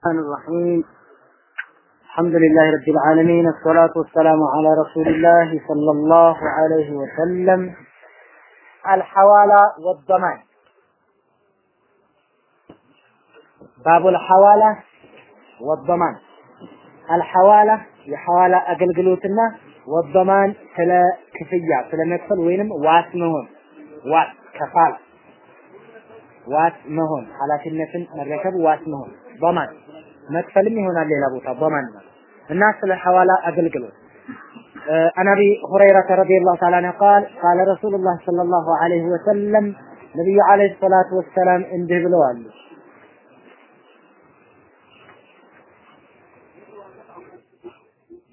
الرحمن الرحيم الحمد لله رب العالمين الصلاة والسلام على رسول الله صلى الله عليه وسلم الحوالة والضمان باب الحوالة والضمان الحوالة የሐዋላ አገልግሎትና ወበማን ስለ ክፍያ ስለ መክፈል ወይንም ዋስ መሆን ዋስ ከፋል ዋስ መሆን ኃላፊነትን መረከብ ዋስ መሆን በማን መክፈልም ይሆናል ሌላ ቦታ በማን እና ስለ ሐዋላ አገልግሎት عن ابي هريره رضي الله تعالى عنه قال قال رسول الله صلى الله عليه وسلم نبي عليه الصلاه والسلام እንዲህ ብለዋል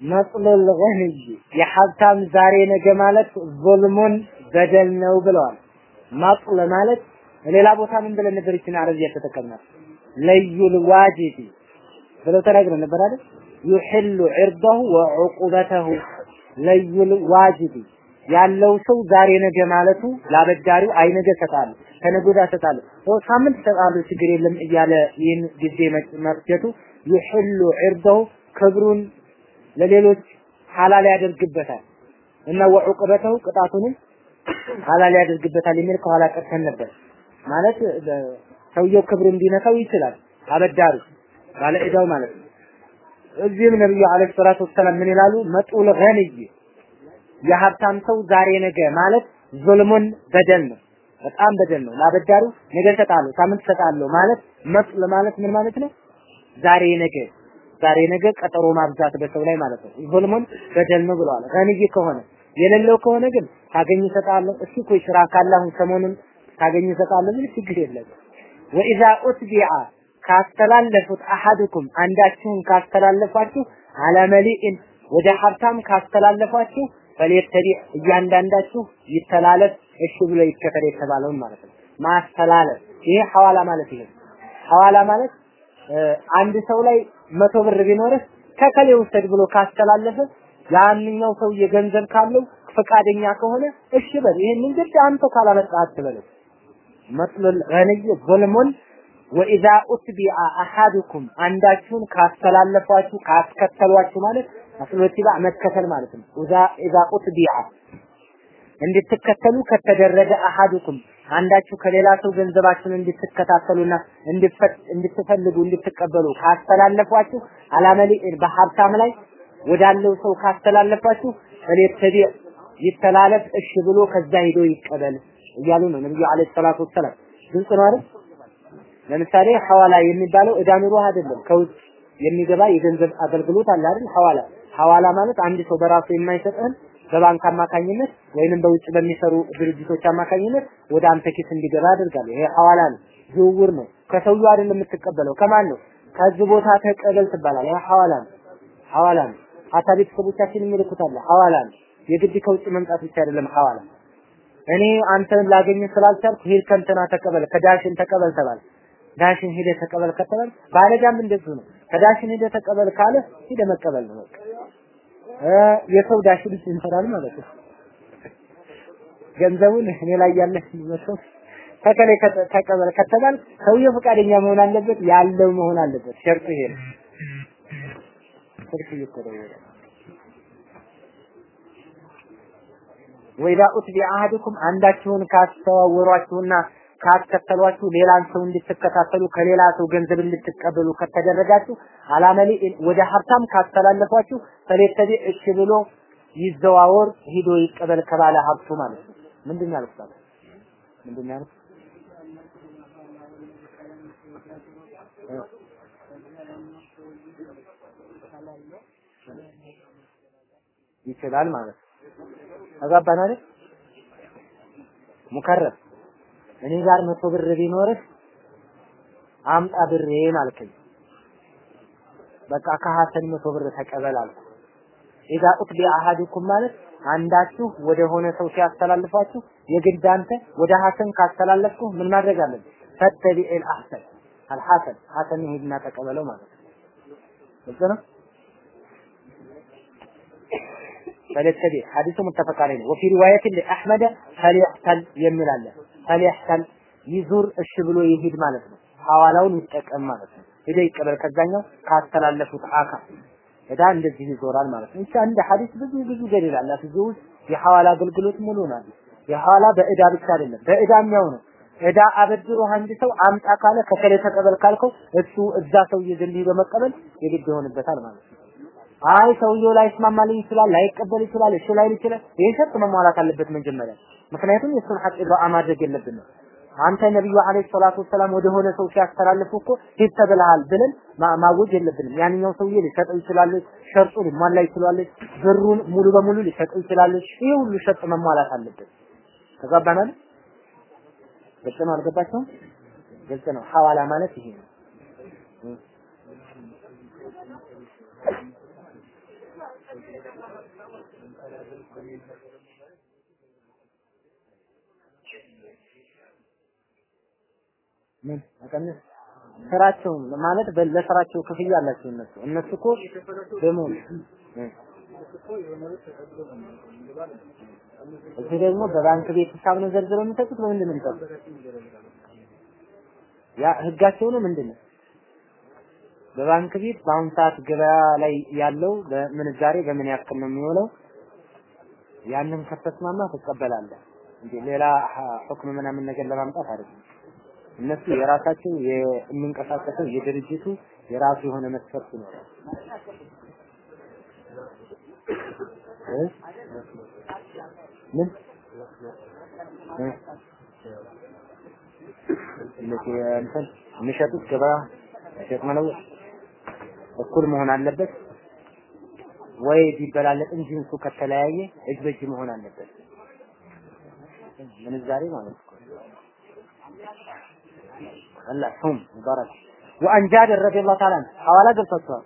መጥለል ገንይ የሀብታም ዛሬ ነገ ማለት ዙልሙን በደል ነው ብለዋል። መጥለ ማለት ሌላ ቦታ ምን ብለን ነበር? ይችን አረብያ ተጠቀምናል። ለዩል ዋጂቢ ብለው ተናግረን ነበር አይደል? يحل عرضه وعقوبته لي الواجد ያለው ሰው ዛሬ ነገ ማለቱ ላበዳሪው አይ ነገ እሰጣለሁ ከነገ ወዲያ እሰጣለሁ ሳምንት እሰጣለሁ ችግር የለም እያለ ይህን ጊዜ መፍጀቱ يحل عرضه ክብሩን ለሌሎች ሐላል ያደርግበታል እና ወዑቅበተው ቅጣቱንም ሐላል ያደርግበታል የሚል ከኋላ ቀርተን ነበር። ማለት ሰውየው ክብር እንዲነካው ይችላል አበዳሪ ባለ ዕዳው ማለት ነው። እዚህም ነብዩ አለይሂ ሰላቱ ወሰላም ምን ይላሉ? መጡል ገንይ የሀብታም ሰው ዛሬ ነገ ማለት ዙልሙን በደል ነው። በጣም በደል ነው። ላበዳሪው ነገ እሰጣለሁ፣ ሳምንት እሰጣለሁ ማለት መጥል ማለት ምን ማለት ነው? ዛሬ ነገ ዛሬ ነገ ቀጠሮ ማብዛት በሰው ላይ ማለት ነው። ዙልሙን በደል ነው ብለዋል። ገንይ ከሆነ የሌለው ከሆነ ግን ካገኝ እሰጣለሁ። እሺ ኮይ ስራ ካላሁ ሰሞኑን ካገኝ እሰጣለሁ ምን ችግር የለም። ወኢዛ ኡትቢዓ ካስተላለፉት አሐዱኩም አንዳችሁን ካስተላለፋችሁ አለመሊኢን ወደ ሀብታም ካስተላለፋችሁ ፈሊየተቢዕ እያንዳንዳችሁ ይተላለፍ እሺ ብሎ ይከተል የተባለውን ማለት ነው። ማስተላለፍ ይሄ ሐዋላ ማለት ይሄ ሐዋላ ማለት አንድ ሰው ላይ መቶ ብር ቢኖርህ ከከሌ ብሎ ካስተላለፈ ያንኛው ሰውዬ ገንዘብ ካለው ፈቃደኛ ከሆነ እሺ በል ይሄንን ግድ አንተ ካላመጣ አትበለው። መጥሉል ገንይ ዙልሙን ወኢዛ ኡትቢዐ አሐዱኩም አንዳችሁን ካስተላለፏችሁ ካስከተሏችሁ ማለት አስሉ ኢትባዕ መከተል ማለት ነው። ኢዛ ኡትቢዐ እንድትከተሉ ከተደረገ አሐዱኩም አንዳችሁ ከሌላ ሰው ገንዘባችሁን እንድትከታተሉና እንድትፈልጉ እንድትቀበሉ ካስተላለፏችሁ አላመሊ በሀብታም ላይ ወዳለው ሰው ካስተላለፋችሁ ፈሊተቢዕ ይተላለፍ እሺ ብሎ ከዛ ሄዶ ይቀበል እያሉ ነው ነብዩ አለይሂ ሰላቱ ወሰላም። ግልጽ ነው አይደል? ለምሳሌ ሐዋላ የሚባለው እዳ ኑሮህ አይደለም ከውጭ የሚገባ የገንዘብ አገልግሎት አለ አይደል? ሐዋላ ሐዋላ ማለት አንድ ሰው በራሱ የማይሰጥህን በባንክ አማካኝነት ወይንም በውጭ በሚሰሩ ድርጅቶች አማካኝነት ወደ አንተ ኪስ እንዲገባ ያደርጋል። ይሄ ሐዋላ ነው፣ ዝውውር ነው። ከሰውየው አይደለም የምትቀበለው። ከማን ነው? ከዚህ ቦታ ተቀበል ትባላል። ይሄ ሐዋላ ነው፣ ሐዋላ ነው። ሀታ ቤተሰቦቻችን የሚልኩታል ሐዋላ ነው። የግድ ከውጭ መምጣት ብቻ አይደለም ሐዋላ። እኔ አንተን ላገኝ ስላልቻልኩ ሂድ ከእንትና ተቀበል፣ ከዳሽን ተቀበል ተባለ። ዳሽን ሂደ ተቀበል ከተባለ ባለዳም እንደዚሁ ነው። ከዳሽን ሂደ ተቀበል ካለ ሂደ መቀበል ነው የሰው ዳሽን ይሰራል ማለት ነው። ገንዘቡን እኔ ላይ ያለ መስሎ ተከለ ተቀበል ከተባል ሰውየው ፈቃደኛ መሆን አለበት፣ ያለው መሆን አለበት። ሸርጡ ይሄ ነው። ስልክ እየተደወለ ወኢዛ ኡትቢ አሐዱኩም አንዳችሁን ካስተዋወሯችሁና ካስከተሏችሁ ሌላን ሰው እንድትከታተሉ ከሌላ ሰው ገንዘብ እንድትቀበሉ ከተደረጋችሁ አላመሊ ወደ ሀብታም ካስተላለፏችሁ ፈሌተቢ እሺ ብሎ ይዘዋወር ሂዶ ይቀበል ከባለ ሀብቱ ማለት ነው። ምንድን ያሉት ታዲያ? ምንድን ያሉት? ይችላል ማለት ነው። አጋባን አይደል? ሙከረም እኔ ጋር መቶ ብር ቢኖርህ አምጣ ብሬን አልከኝ። በቃ ከሐሰን መቶ ብር ተቀበል አልኩ። ኢዛ ኡትቢ አሐዱኩም ማለት አንዳችሁ ወደ ሆነ ሰው ሲያስተላልፋችሁ የግድ አንተ ወደ ሐሰን ካስተላለፍኩ ምን ማድረግ አለብህ? ፈተቢዕል አሕሰን አልሐሰን ሐሰን ሂድና ተቀበለው ማለት ነው። ነው። فليتبع حديث متفق عليه وفي رواية لأحمد فليحتل የሚል አለ ፈሊያህተል ይዙር እሺ ብሎ ይሂድ ማለት ነው። ሐዋላውን ይጠቀም ማለት ነው። ሄደ ይቀበል ከዛኛው ካስተላለፉት አካል እዳ እንደዚህ ይዞራል ማለት ነው። እቺ አንድ ሐዲስ ብዙ ብዙ ገደል አላት። እዚህ ውስጥ የሐዋላ አገልግሎት ሙሉ ናት። የሐዋላ በእዳ ብቻ አይደለም፣ በእዳም ያው ነው። እዳ አበድሮ አንድ ሰው አምጣ ካለ ከከለ ተቀበል ካልከው እሱ እዛ ሰውዬ ዘንድ በመቀበል የግድ ይሆንበታል ማለት ነው። አይ ሰውየው ላይ ይስማማልኝ ይችላል፣ ላይቀበል ይችላል፣ እሺ ላይ ይችላል። ይሄ ሸርጥ መሟላት አለበት መጀመሪያ። ምክንያቱም የሱን ሐቅ ኢድራአ ማድረግ የለብንም። አንተ ነብዩ አለይሂ ሰላቱ ወሰላም ወደ ሆነ ሰው ሲያስተላልፉ እኮ ሂድ ተብለሃል ብለን ማወጅ የለብንም። ያንኛው ሰውዬ ሊሰጠው ይችላል፣ ሸርጡ ሊሟላ ይችላል፣ ብሩን ሙሉ በሙሉ ሊሰጠው ይችላል። ይሄ ሁሉ ሸርጥ መሟላት አለበት። ተጋባናል? ግልጽ ነው። አልገባችሁም? ግልጽ ነው። ሐዋላ ማለት ይሄ ነው። ምን አቀንስ ስራቸው ማለት ለስራቸው ክፍያ አላቸው እነሱ እነሱ እኮ ደግሞ እዚህ ደግሞ በባንክ ቤት ሂሳብ ነው ዘርዝረው የሚሰጡት ነው የሚሰጡት? ያ ህጋቸው ነው ምንድን ነው? በባንክ ቤት በአሁኑ ሰዓት ገበያ ላይ ያለው በምንዛሬ በምን ያክል ነው የሚውለው? ያንን ከተስማማ ትቀበላለህ እንጂ ሌላ ሁክም ምናምን ነገር ለማምጣት አይደለም። እነሱ የራሳቸው የሚንቀሳቀሰው የድርጅቱ የራሱ የሆነ መስፈርት ይኖራል። ምን እንትን የሚሸጡት ገበያ ሸጥ መለወጥ እኩል መሆን አለበት ወይ ቢበላለጥም ጂንሱ ከተለያየ እጅ በእጅ መሆን አለበት። ምንዛሬ ማለት ነው። አላህ ሁም ሙባረክ ወአን ጃብር ረዲየላሁ ተዓላ ሐዋላ ገብቷቸዋል።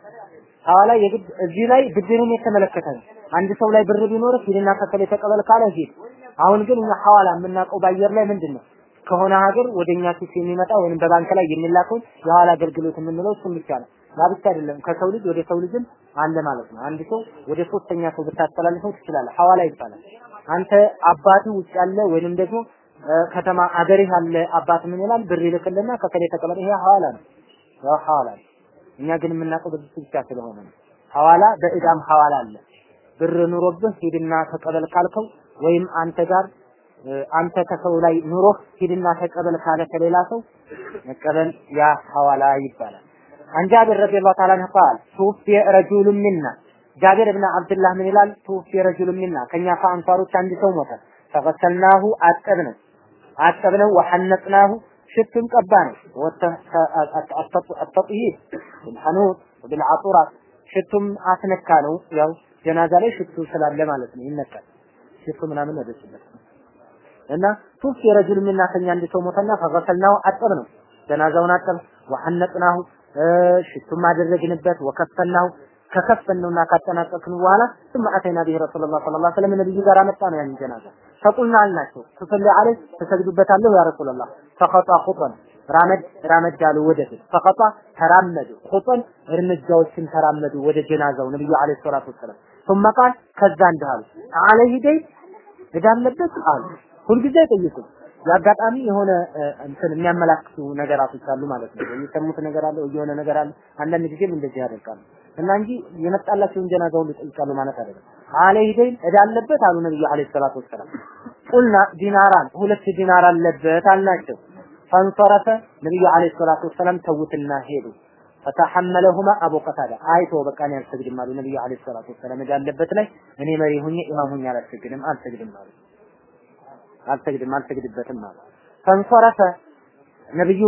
ሐዋላ የግድ እዚህ ላይ ብድርን የተመለከተ ነው። አንድ ሰው ላይ ብር ቢኖር ሂድና ከከሌ ተቀበል ካለ ሂድ። አሁን ግን እኛ ሐዋላ የምናውቀው በአየር ላይ ምንድን ነው? ከሆነ ሀገር ወደኛ ኪስ የሚመጣ ወይም በባንክ ላይ የሚላከውን የሐዋላ አገልግሎት የምንለው እሱም ብቻ ነው። ያ አይደለም፣ ከሰው ልጅ ወደ ሰው ልጅም አለ ማለት ነው። አንድ ሰው ወደ ሶስተኛ ሰው ብታስተላልፈው ትችላለህ። ሐዋላ ይባላል። አንተ አባቱ ውጭ ያለ ወይንም ደግሞ ከተማ አገርህ ያለ አባት ምን ይላል? ብር ይልክልና ከከሌ ተቀበል። ይሄ ሐዋላ ነው። ያው ሐዋላ ነው። እኛ ግን የምናውቀው በዚህ ብቻ ስለሆነ ነው። ሐዋላ በእዳም ሐዋላ አለ። ብር ኑሮብህ ሂድና ተቀበል ካልከው ወይም አንተ ጋር አንተ ከሰው ላይ ኑሮህ ሂድና ተቀበል ካለ ከሌላ ሰው መቀበል ያ ሐዋላ ይባላል። عن جابر رضي الله تعالى عنه قال توفي رجل منا جابر بن عبد الله من ይላል توفي رجل منا ከኛ ከአንሳሮች አንድ ሰው ሞተ فغسلناه አጠብነው አጠብነው ወሐነጥናሁ ሽቱን ቀባን። ወተጥሂር ቢልሐኑት ወቢልዓጡራት ሽቱም አስነካ ነው ያው ጀናዛ ላይ ሽቱ ስላለ ማለት ነው ይነካል ሽቱ ምናምን ወደችበት እና ቱፍ የረጅል ሚና አንድ ሰው ሞተና ፈገሰልናው አጠብነው ጀናዛውን አጠብ ወሐነጥናሁ ሽቱም አደረግንበት ወከፈናው ከከፈነውና ካጠናቀቅን በኋላ ثم اتينا به رسول الله صلى الله عليه وسلم ነብዩ ጋር አመጣ ነው ያን ጀናዛ ፈቁልና አልናቸው ትሰሊ አለይ ተሰግዱበታለሁ ያ ረሱላህ ፈኸጣ ኹጠን ራመድ ራመድ አሉ ወደፊት ፈኸጣ ተራመዱ ኹጠን እርምጃዎችን ተራመዱ ወደ ጀናዛው ነብዩ አለይሂ ሰላቱ ወሰለም ثم قال ከዛ እንዲህ አሉ አለይሂ ደይ እዳ አለበት አሉ ሁልጊዜ አይጠይቁም የአጋጣሚ የሆነ እንትን የሚያመላክቱ ነገራቶች አሉ ማለት ነው። የሚሰሙት ነገር አለ፣ የሆነ ነገር አለ። አንዳንድ ጊዜም እንደዚህ ያደርጋሉ እና እንጂ የመጣላቸውን ጀናዛ ሁሉ ይጠይቃሉ ማለት አይደለም። አለይሂ ደይን እዳ አሉ ነብዩ አለይሂ ሰላቱ ወሰላም። ቁልና ዲናራን ሁለት ዲናር አለበት አልናቸው። ፈንሰረፈ ነብዩ አለይሂ ሰላቱ ወሰላም ተውትና ሄዱ። ፈተሐመለሁማ አቡ ቀታዳ አይቶ በቃ እኔ አልሰግድም አሉ ነብዩ አለይሂ ሰላቱ ወሰላም እዳ ላይ እኔ መሪ ሁኜ ኢማም ሁኜ አላሰግድም አልሰግድም አሉ። አልሰግድም አልሰግድበትም አሉ። ፈንሰረፈ ነብዩ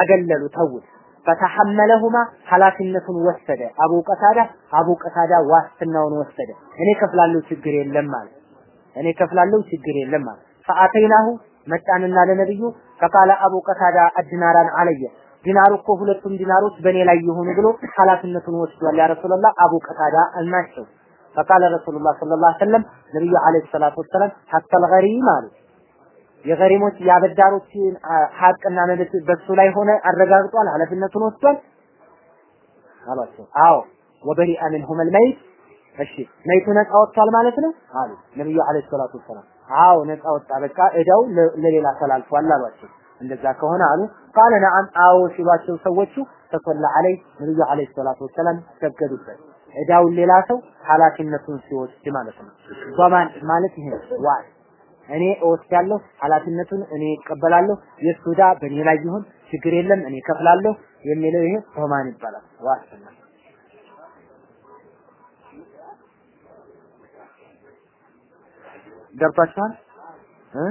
አገለሉ ተውት። ፈተሐመለሁማ ኃላፊነቱን ወሰደ። አቡ ቀታዳ አቡ ቀታዳ ዋስትናውን ወሰደ። እኔ ከፍላለሁ ችግር የለም አለ። እኔ ከፍላለሁ ችግር የለም አለ። ፈአተይናሁ መጣንና ለነብዩ ፈቃለ አቡ ቀታዳ አድናራን አለየ ዲናሩ እኮ ሁለቱም ዲናሮች በእኔ ላይ የሆኑ ብሎ ኃላፊነቱን ወስዷል። ያ ረሱላህ አቡ ቀታዳ አልናቸው። ፈቃለ ረሱሉላህ ሰለላሁ ዐለይሂ ወሰለም ነብዩ ዐለይሂ ሰላቱ ወሰላም ሐቀል ገሪም አሉ። የገሪሞች የአበዳሮችን ሀቅና መብት በሱ ላይ ሆነ አረጋግጧል፣ ኃላፊነቱን ወስዷል አሏቸው። አዎ ወበሪአ ሚንሁም አልመይት እሺ መይቱ ነፃ ወጥቷል ማለት ነው አሉ ነብዩ አለይሂ ሰላቱ ወሰላም። አዎ ነፃ ወጣ፣ በቃ እዳው ለሌላ ተላልፏል አሏቸው። እንደዛ ከሆነ አሉ ቃለ ነዓም አዎ ሲሏቸው ሰዎቹ ተሰላ አለይ ነብዩ አለይሂ ሰላቱ ወሰላም ሰገዱበት። እዳውን ሌላ ሰው ኃላፊነቱን ሲወስድ ማለት ነው። ዶማን ማለት ይሄ ዋል እኔ እወስዳለሁ፣ ኃላፊነቱን እኔ እቀበላለሁ፣ የእሱ ዕዳ በእኔ ላይ ይሁን፣ ችግር የለም እኔ ከፍላለሁ የሚለው ይሄ ሆማን ይባላል። ዋስትና ገብቷችኋል እ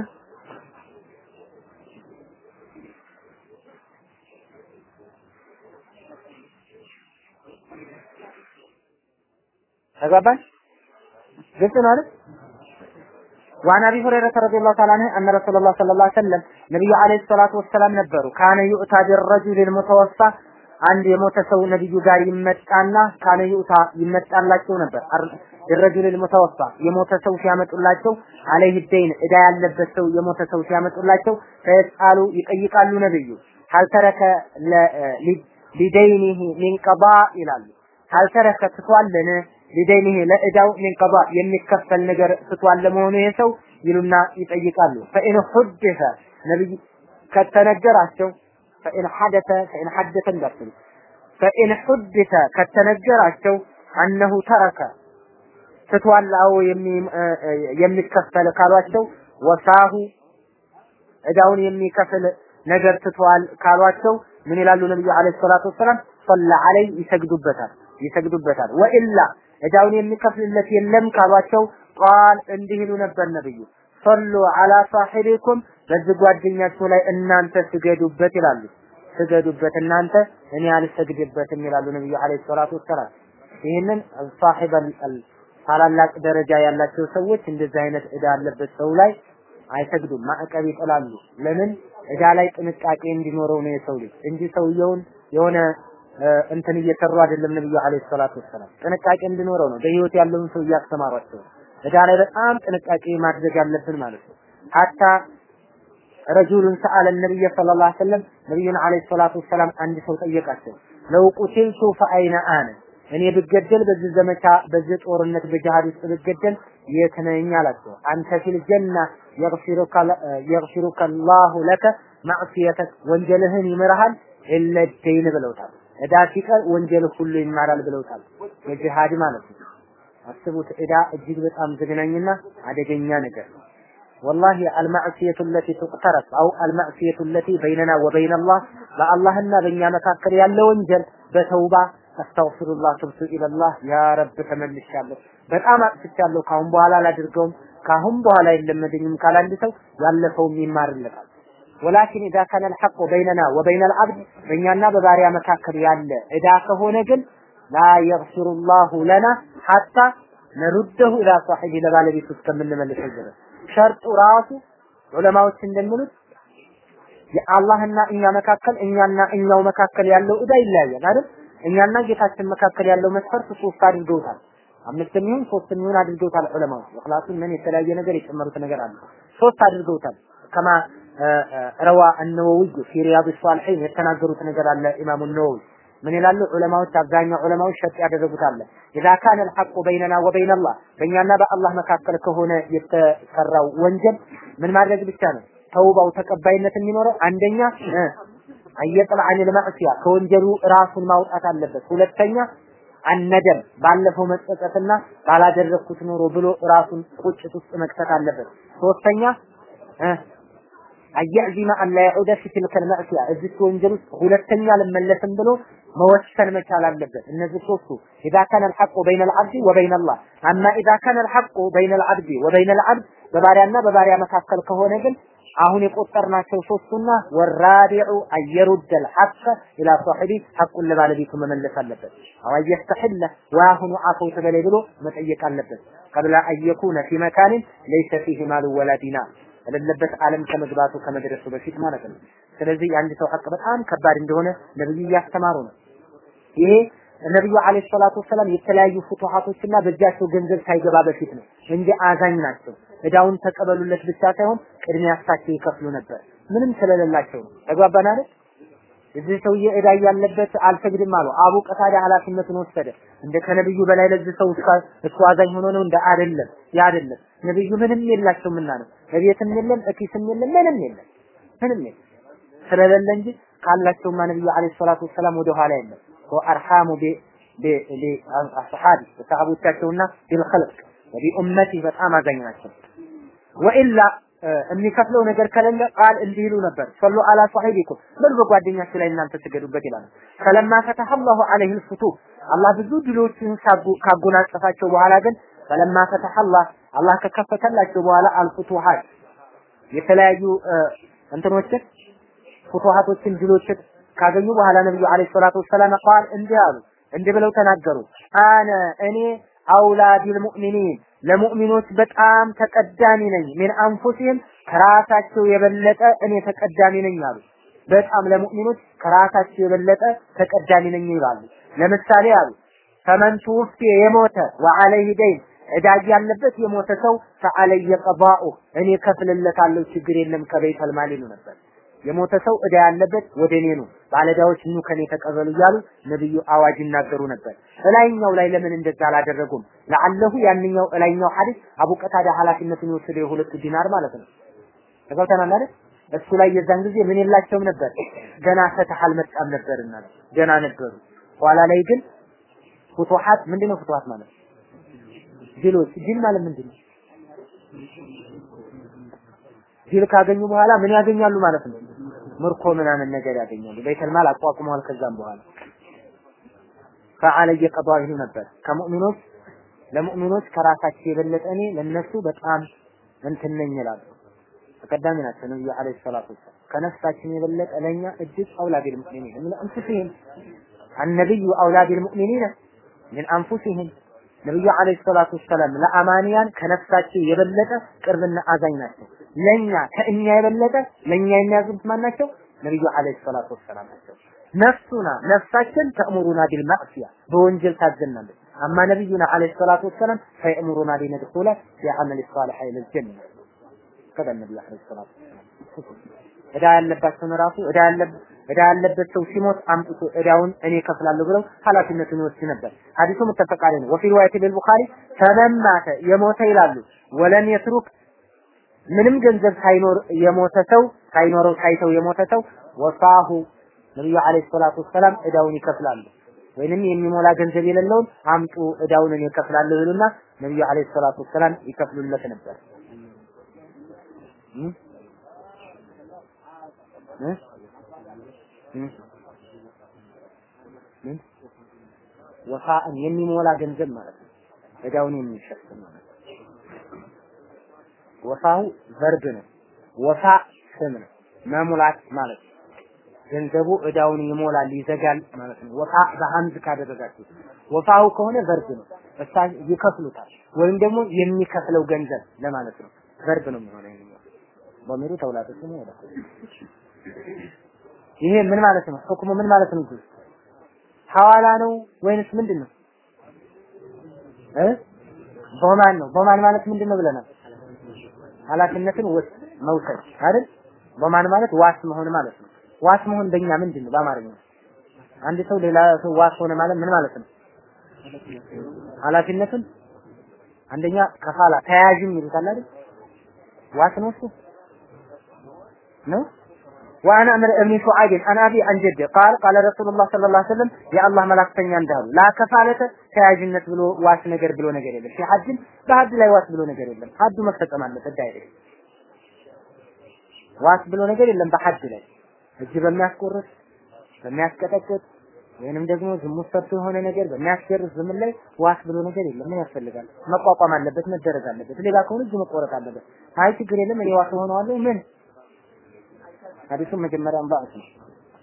ግልጽ ነው አይደል? وعن ابي هريره رضي الله تعالى عنه ان رسول الله صلى الله عليه وسلم ነብዩ አለይሂ ሰላቱ ወሰላም ነበሩ ካነ ዩእታ ቢረጁል المتوفى አንድ የሞተ ሰው ነብዩ ጋር ይመጣና ካነ ዩእታ ይመጣላቸው ነበር ቢረጁል المتوفى የሞተ ሰው ሲያመጡላቸው አለይህ ደይን እዳ ያለበት ሰው የሞተ ሰው ሲያመጡላቸው ፈየስአሉ ይጠይቃሉ ነብዩ ካልተረከ ሊደይኒህ ሚን ቀባ ይላሉ ካልተረከ ትቷለን ሊደይኒህ ለእዳው ሚን ቀባ የሚከፈል ነገር ትቷል ለመሆኑ ይሄ ሰው ይሉና ይጠይቃሉ። ፈኢን ሑድሰ ነብይ ከተነገራቸው ፈኢን ሐደተ ፈኢን ሐደተ እንዳትሉ። ፈኢን ሑድሰ ከተነገራቸው አነሁ ተረከ ትቷል አዎ የሚከፈል ካሏቸው ወሳሁ እዳውን የሚከፍል ነገር ትቷል ካሏቸው ምን ይላሉ ነብዩ አለይሂ ሰላቱ ወሰላም? ሰላ አለይ ይሰግዱበታል ይሰግዱበታል። ወኢላ እዳውን የሚከፍልለት የለም ካሏቸው ቃል እንዲህ ይሉ ነበር ነብዩ። ሰሉ አላ ሳሒቢኩም በዚህ ጓደኛችሁ ላይ እናንተ ስገዱበት ይላሉ። ስገዱበት እናንተ እኔ አልሰግድበትም ይላሉ ነብዩ አለይሂ ሰላቱ ወሰላም። ይህንን ሳሒብ ታላላቅ ደረጃ ያላቸው ሰዎች እንደዚህ አይነት እዳ ያለበት ሰው ላይ አይሰግዱም፣ ማዕቀብ ይጥላሉ። ለምን? እዳ ላይ ጥንቃቄ እንዲኖረው ነው የሰው ልጅ። እንጂ ሰውየውን የሆነ እንትን እየሰሩ አይደለም። ነብዩ አለይሂ ሰላቱ ወሰላም ጥንቃቄ እንዲኖረው ነው በህይወት ያለውን ሰው እያስተማሯቸው እዳ ላይ በጣም ጥንቃቄ ማድረግ አለብን ማለት ነው። ሀታ ረጁሉን ሰአለ ነብይ ሰለላሁ ዐለይሂ ወሰለም ነብዩን አለይሂ ሰላቱ ወሰላም አንድ ሰው ጠየቃቸው ለው ቁቲልቱ ፈአይነ አነ እኔ ብገደል በዚህ ዘመቻ በዚህ ጦርነት በጅሃድ ውስጥ ብገደል የት ነኝ አላቸው። አንተ ፊል ጀና የግፊሩከ አላሁ ለከ ማዕሲየተክ ወንጀልህን ይምርሃል ኢለ ብለውታል። እዳ ሲቀር ወንጀልህ ሁሉ ይማራል ብለውታል። የጅሃድ ማለት ነው። አስቡት፣ እዳ እጅግ በጣም ዘግናኝና አደገኛ ነገር ነው። ወላሂ አልማዕሲየቱ ለቲ ትቅተረፍ አው አልማዕሲየቱ ለቲ በይነና ወበይነ አላህ በአላህና በእኛ መካከል ያለ ወንጀል በተውባ አስተግፊሩላህ ቱብቱ ኢለላህ ያ ረብ ተመልሻለሁ፣ በጣም አጥፍቻለሁ፣ ካሁን በኋላ አላድርገውም፣ ካሁን በኋላ አይለመደኝም ካለ ሰው ያለፈውም ይማርለታል። ወላኪን ኢዛ ካነ አልሐቁ በይነና ወበይነ አልዓብድ በእኛና በባሪያ መካከል ያለ እዳ ከሆነ ግን ላ የግፊሩላሁ ለና ሐታ ነሩደሁ ኢላ ሳሒቢ ለባለቤቱ እስከምንመልሰው ድረስ ሸርጡ ራሱ ዑለማዎች እንደሚሉት የአላህና እኛ መካከል እኛና እኛው መካከል ያለው እዳ ይለያያል አይደል? እኛና ጌታችን መካከል ያለው መስፈርት ሶስት አድርገውታል። አምስትም ይሁን ሶስትም ይሁን አድርገውታል ዑለማዎች። ምክንያቱም ምን የተለያየ ነገር የጨመሩት ነገር አለ። ሶስት አድርገውታል። ከማ ረዋ አነወዊ ፊ ሪያድ ሷሊሒን የተናገሩት ነገር አለ ኢማሙ ነወዊ ምን ይላሉ ዑለማዎች? አብዛኛው ዑለማዎች ሸጥ ያደረጉት አለ ኢዛ ካነ አልሐቁ በይነና ወበይነ በእኛና በአላህ መካከል ከሆነ የተሰራው ወንጀል ምን ማድረግ ብቻ ነው ተውባው ተቀባይነት የሚኖረው አንደኛ አየጥላ አኒል ማዕሲያ ከወንጀሉ ራሱን ማውጣት አለበት። ሁለተኛ አነደም ባለፈው መጸጸትና ባላደረግኩት ኖሮ ብሎ ራሱን ቁጭት ውስጥ መክተት አለበት። ሶስተኛ አየዕዚመ አላ የዑደ ፊ ትልከል ማዕሲያ እዚህ ወንጀል ውስጥ ሁለተኛ አልመለስም ብሎ መወሰን መቻል አለበት። እነዚህ ሶስቱ ኢዛ ካነ አልሐቁ በይነ አልዓብዲ ወበይነ አላህ አማ ኢዛ ካነ አልሐቁ በይነ አልዓብዲ ወበይነ አልዓብድ በባሪያና በባሪያ መካከል ከሆነ ግን አሁን የቆጠርናቸው ሶስቱና ወራቢዑ አየሩደል ሐቀ ኢላ ሷሒቢ ሐቁን ለባለቤቱ መመለስ አለበት። አው ወአሁኑ አፈው ተበላይ ብሎ መጠየቅ አለበት። ቀብላ አየኩነ ፊ መካንን ለይሰ ፊህ ማሉ ወላ ዲናር የሌለበት ዓለም ከመግባቱ ከመድረሱ በፊት ማለት ነው። ስለዚህ የአንድ ሰው ሐቅ በጣም ከባድ እንደሆነ ነብዩ እያስተማሩ ነው። ይሄ ነብዩ አለይሂ ሰላቱ ወሰላም የተለያዩ ፍቱሃቶችና በእጃቸው ገንዘብ ሳይገባ በፊት ነው እንጂ አዛኝ ናቸው። እዳውን ተቀበሉለት ብቻ ሳይሆን ቅድሚያ እሳቸው ይከፍሉ ነበር። ምንም ስለሌላቸው ነው። ተግባባን አይደል? እዚህ ሰውዬ እዳ ያለበት አልሰግድም አሉ። አቡ ቀታዳ ኃላፊነቱን ወሰደ። እንደ ከነብዩ በላይ ለዚህ ሰው እሱ አዛኝ ሆኖ ነው እንደ አይደለም። ያ አይደለም። ነብዩ ምንም የላቸውምና ነው። እቤትም የለም፣ እኪስም የለም፣ ምንም የለም፣ ምንም የለም። ስለሌለ እንጂ ካላቸውማ ነብዩ አለይሂ ሰላቱ ወሰላም ወደ ኋላ የለም ወአርሐሙ በአስሐቢ በሰሃቦቻቸውና ቢልኸልቅ ወቢኡመቲ በጣም አዛኝ ናቸው። ወኢላ የሚከፍለው ነገር ከሌለ ቃል እንዲህ ይሉ ነበር ሰሉ አላ ሰሒቢኩም በሉ በጓደኛችሁ ላይ እናንተ ስገዱበት ይላሉ። ፈለማ ፈተሐ አላሁ ዐለይሂ ልፍቱህ አላህ ብዙ ድሎችን ካጎናጸፋቸው በኋላ ግን ፈለማ ፈተሐ አላህ ከከፈተላቸው በኋላ አልፉቱሃት የተለያዩ እንትኖችን ፉቱሃቶችን ድሎችን ካገኙ በኋላ ነብዩ አለይሂ ሰላቱ ወሰላም ቃል እንዲህ አሉ። እንዲህ ብለው ተናገሩ። አነ እኔ አውላ ቢልሙእሚኒን ለሙእሚኖች በጣም ተቀዳሚ ነኝ። ሚን አንፉሲህም ከራሳቸው የበለጠ እኔ ተቀዳሚ ነኝ አሉ። በጣም ለሙእሚኖች ከራሳቸው የበለጠ ተቀዳሚ ነኝ ይላሉ። ለምሳሌ አሉ። ፈመን ትውፊ የሞተ ወዐለይህ ደይን ዕዳ ያለበት የሞተ ሰው ፈዐለየ ቀባኡ እኔ ከፍልለታለሁ ችግር የለም ከበይተል ማል ይሉ ነበር የሞተ ሰው ዕዳ ያለበት ወደ እኔ ነው ባለዕዳዎች ኑ ከኔ ተቀበሉ እያሉ ነብዩ አዋጅ ይናገሩ ነበር። እላይኛው ላይ ለምን እንደዛ አላደረጉም? ለአለሁ ያንኛው እላይኛው ሐዲስ አቡ ቀታዳ ኃላፊነቱን የወሰደ የሁለቱ ዲናር ማለት ነው። ተገብተናል አይደል? እሱ ላይ የዛን ጊዜ ምን የላቸውም ነበር፣ ገና ፈትህ አልመጣም ነበርና ገና ነበሩ። ኋላ ላይ ግን ፉቱሃት ምንድነው? ፉቱሃት ማለት ጅሎች ጅል ማለት ምንድን ነው? ጅል ካገኙ በኋላ ምን ያገኛሉ ማለት ነው? ምርኮ ምናምን ነገር ያገኛሉ። በይተል ማል አቋቁመዋል። ከዛም በኋላ ፈዓለ የቀዷይሁ ነበር ከሙእሚኖች ለሙእሚኖች ከራሳቸው የበለጠ እኔ ለነሱ በጣም እንትን ነኝ ይላሉ። ተቀዳሚ ናቸው ነብዩ አለይሂ ሰላቱ ወሰላም። ከነፍሳችን የበለጠ ለኛ እጅግ አውላ ቢል ሙእሚኒን ምን አንፍሲህም አነብዩ አውላ ሙእሚኒን ምን አንፍሲህም ነብዩ አለይሂ ሰላቱ ወሰላም ለአማንያን ከነፍሳቸው የበለጠ ቅርብና አዛኝ ናቸው። ለኛ ከእኛ የበለጠ ለኛ የሚያዝኑት ማን ናቸው? ነብዩ አለይሂ ሰላቱ ወሰላም ናቸው። ነፍሱና ነፍሳችን ተእሙሩና ቢልማዕሲያ በወንጀል ታዘናለች። አማ ነብዩና አለይሂ ሰላቱ ወሰላም ፈየእሙሩና ቢነድኹለ ቢዐመል ሷሊህ ኢለል ጀነ ከዛ ነብዩ አለይሂ ሰላቱ ወሰላም እዳ ያለባቸውን ራሱ እዳ ያለበት እዳ ያለበት ሰው ሲሞት አምጥቶ እዳውን እኔ ከፍላለሁ ብለው ኃላፊነቱን ይወስድ ነበር። ሐዲሱ ሙተፈቅ ዐለይሂ ነው። ወፊ ሪዋየት ቢልቡኻሪ ፈመን ማተ የሞተ ይላሉ ወለም የትሩክ ምንም ገንዘብ ሳይኖር የሞተ ሰው ሳይኖረው ሳይተው የሞተ ሰው ወፋሁ ነብዩ አለይሂ ሰላቱ ወሰላም እዳውን ይከፍላሉ። ወይንም የሚሞላ ገንዘብ የሌለውን አምጡ እዳውን እኔ እከፍላለሁ ይሉና ነብዩ አለይሂ ሰላቱ ወሰላም ይከፍሉለት ነበር። ወፋእን የሚሞላ ገንዘብ ማለት ነው። እዳውን የሚሸፍን ማለት ነው። ወፋው ቨርብ ነው። ወፋ ስም ነው። መሙላት ማለት ነው። ገንዘቡ እዳውን ይሞላል ይዘጋል ማለት ነው። ወፋ በሀምዝ ካደረጋችሁ ወፋው ከሆነ ቨርብ ነው። እሳ ይከፍሉታል ወይም ደግሞ የሚከፍለው ገንዘብ ለማለት ነው። ቨርብ ነው የሚሆነው በሚሩ ተውላጠ ስሙ ወደ ይሄ ምን ማለት ነው? ሁክሙ ምን ማለት ነው? ሐዋላ ነው ወይንስ ምንድን ነው? እ ቦማን ነው። ቦማን ማለት ምንድን ነው ብለናል? ኃላፊነትን ወስ መውሰድ አይደል? ቦማን ማለት ዋስ መሆን ማለት ነው። ዋስ መሆን በእኛ ምንድን ነው በአማርኛ? አንድ ሰው ሌላ ሰው ዋስ ሆነ ማለት ምን ማለት ነው? ኃላፊነትን አንደኛ كفالة ተያያዥም ይሉታል አይደል? ዋስ ነው እሱ ነው وعن عمر بن شعيب عن ابي عن جده قال قال رسول الله صلى الله عليه وسلم يا الله መላክተኛ እንዳሉ ላ ከፋለተ ተያዥነት ብሎ ዋስ ነገር ብሎ ነገር የለም ሺ ሐጅን በሐድ ላይ ዋስ ብሎ ነገር የለም ሐዱ መፈጸም አለበት ዳይሬክት ዋስ ብሎ ነገር የለም በሐድ ላይ እጅ በሚያስቆርጥ በሚያስቀጠቅጥ ወይንም ደግሞ ዝሙት ሰርቶ የሆነ ነገር በሚያስገርዝ ዝምን ላይ ዋስ ብሎ ነገር የለም ምን ያስፈልጋል መቋቋም አለበት መደረግ አለበት ሌላ ከሆነ እጅ መቆረጥ አለበት አይ ችግር የለም እኔ ዋስ ሆነዋለሁ ምን ሐዲሱን መጀመሪያም ضعف ነው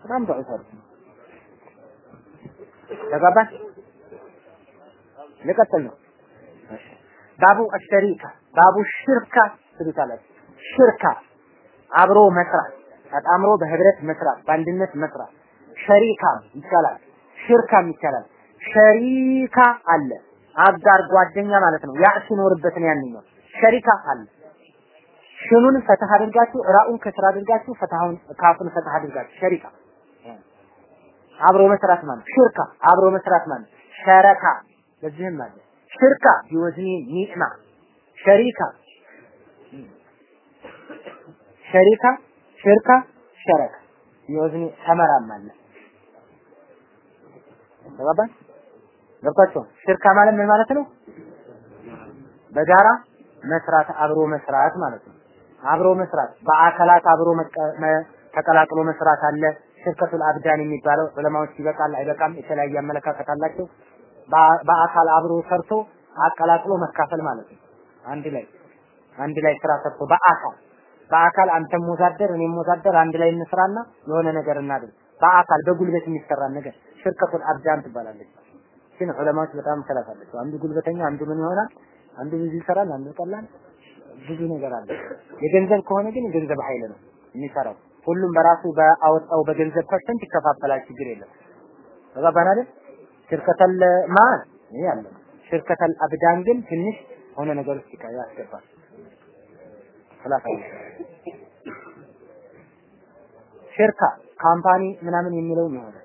በጣም ضعف ሐዲስ ነው ተጋባን ልቀጥል ነው ባቡ አሸሪካ ባቡ ሽርካ ትሉታላችሁ ሽርካ አብሮ መስራት ተጣምሮ በህብረት መስራት በአንድነት መስራት ሸሪካ ይቻላል ሽርካም ይቻላል ሸሪካ አለ አጋር ጓደኛ ማለት ነው ያ ሲኖርበት ነው ያንኛው ሸሪካ አለ ሽኑን ፈትህ አድርጋችሁ ራኡን ከስራ አድርጋችሁ ፈትሃውን ካፉን ፈትህ አድርጋችሁ ሸሪካ አብሮ መስራት ማለት ሽርካ አብሮ መስራት ማለት ሸረካ በዚህም ማለት ሽርካ ቢወዝኒ ኒዕማ ሸሪካ ሸሪካ ሽርካ ሸረካ የወዝኒ ሰመራም አለ። ተባባን ገብቷቸው ሽርካ ማለት ምን ማለት ነው? በጋራ መስራት አብሮ መስራት ማለት ነው። አብሮ መስራት በአካላት አብሮ ተቀላቅሎ መስራት አለ። ሽርከቱል አብዳን የሚባለው ዑለማዎች ይበቃል አይበቃም የተለያየ አመለካከት አላቸው። በአካል አብሮ ሰርቶ አቀላቅሎ መካፈል ማለት ነው። አንድ ላይ አንድ ላይ ስራ ሰርቶ በአካል በአካል አንተም ወዛደር እኔም ወዛደር አንድ ላይ እንስራና የሆነ ነገር እናድርግ። በአካል በጉልበት የሚሰራ ነገር ሽርከቱል አብዳን ትባላለች። ግን ዑለማዎች በጣም ተላፋለች። አንዱ ጉልበተኛ አንዱ ምን ይሆናል? አንዱ ብዙ ይሰራል፣ አንዱ ቀላል ብዙ ነገር አለ። የገንዘብ ከሆነ ግን የገንዘብ ኃይል ነው የሚሰራው። ሁሉም በራሱ በአወጣው በገንዘብ percent ይከፋፈላል፣ ችግር የለም። ተግባባን አይደል? شركة المال ይሄ አለ። شركة الأبدان ግን ትንሽ ሆነ ነገር ውስጥ ያስገባል። ሰላሳ ሽርካ company ምናምን የሚለው ይሆናል።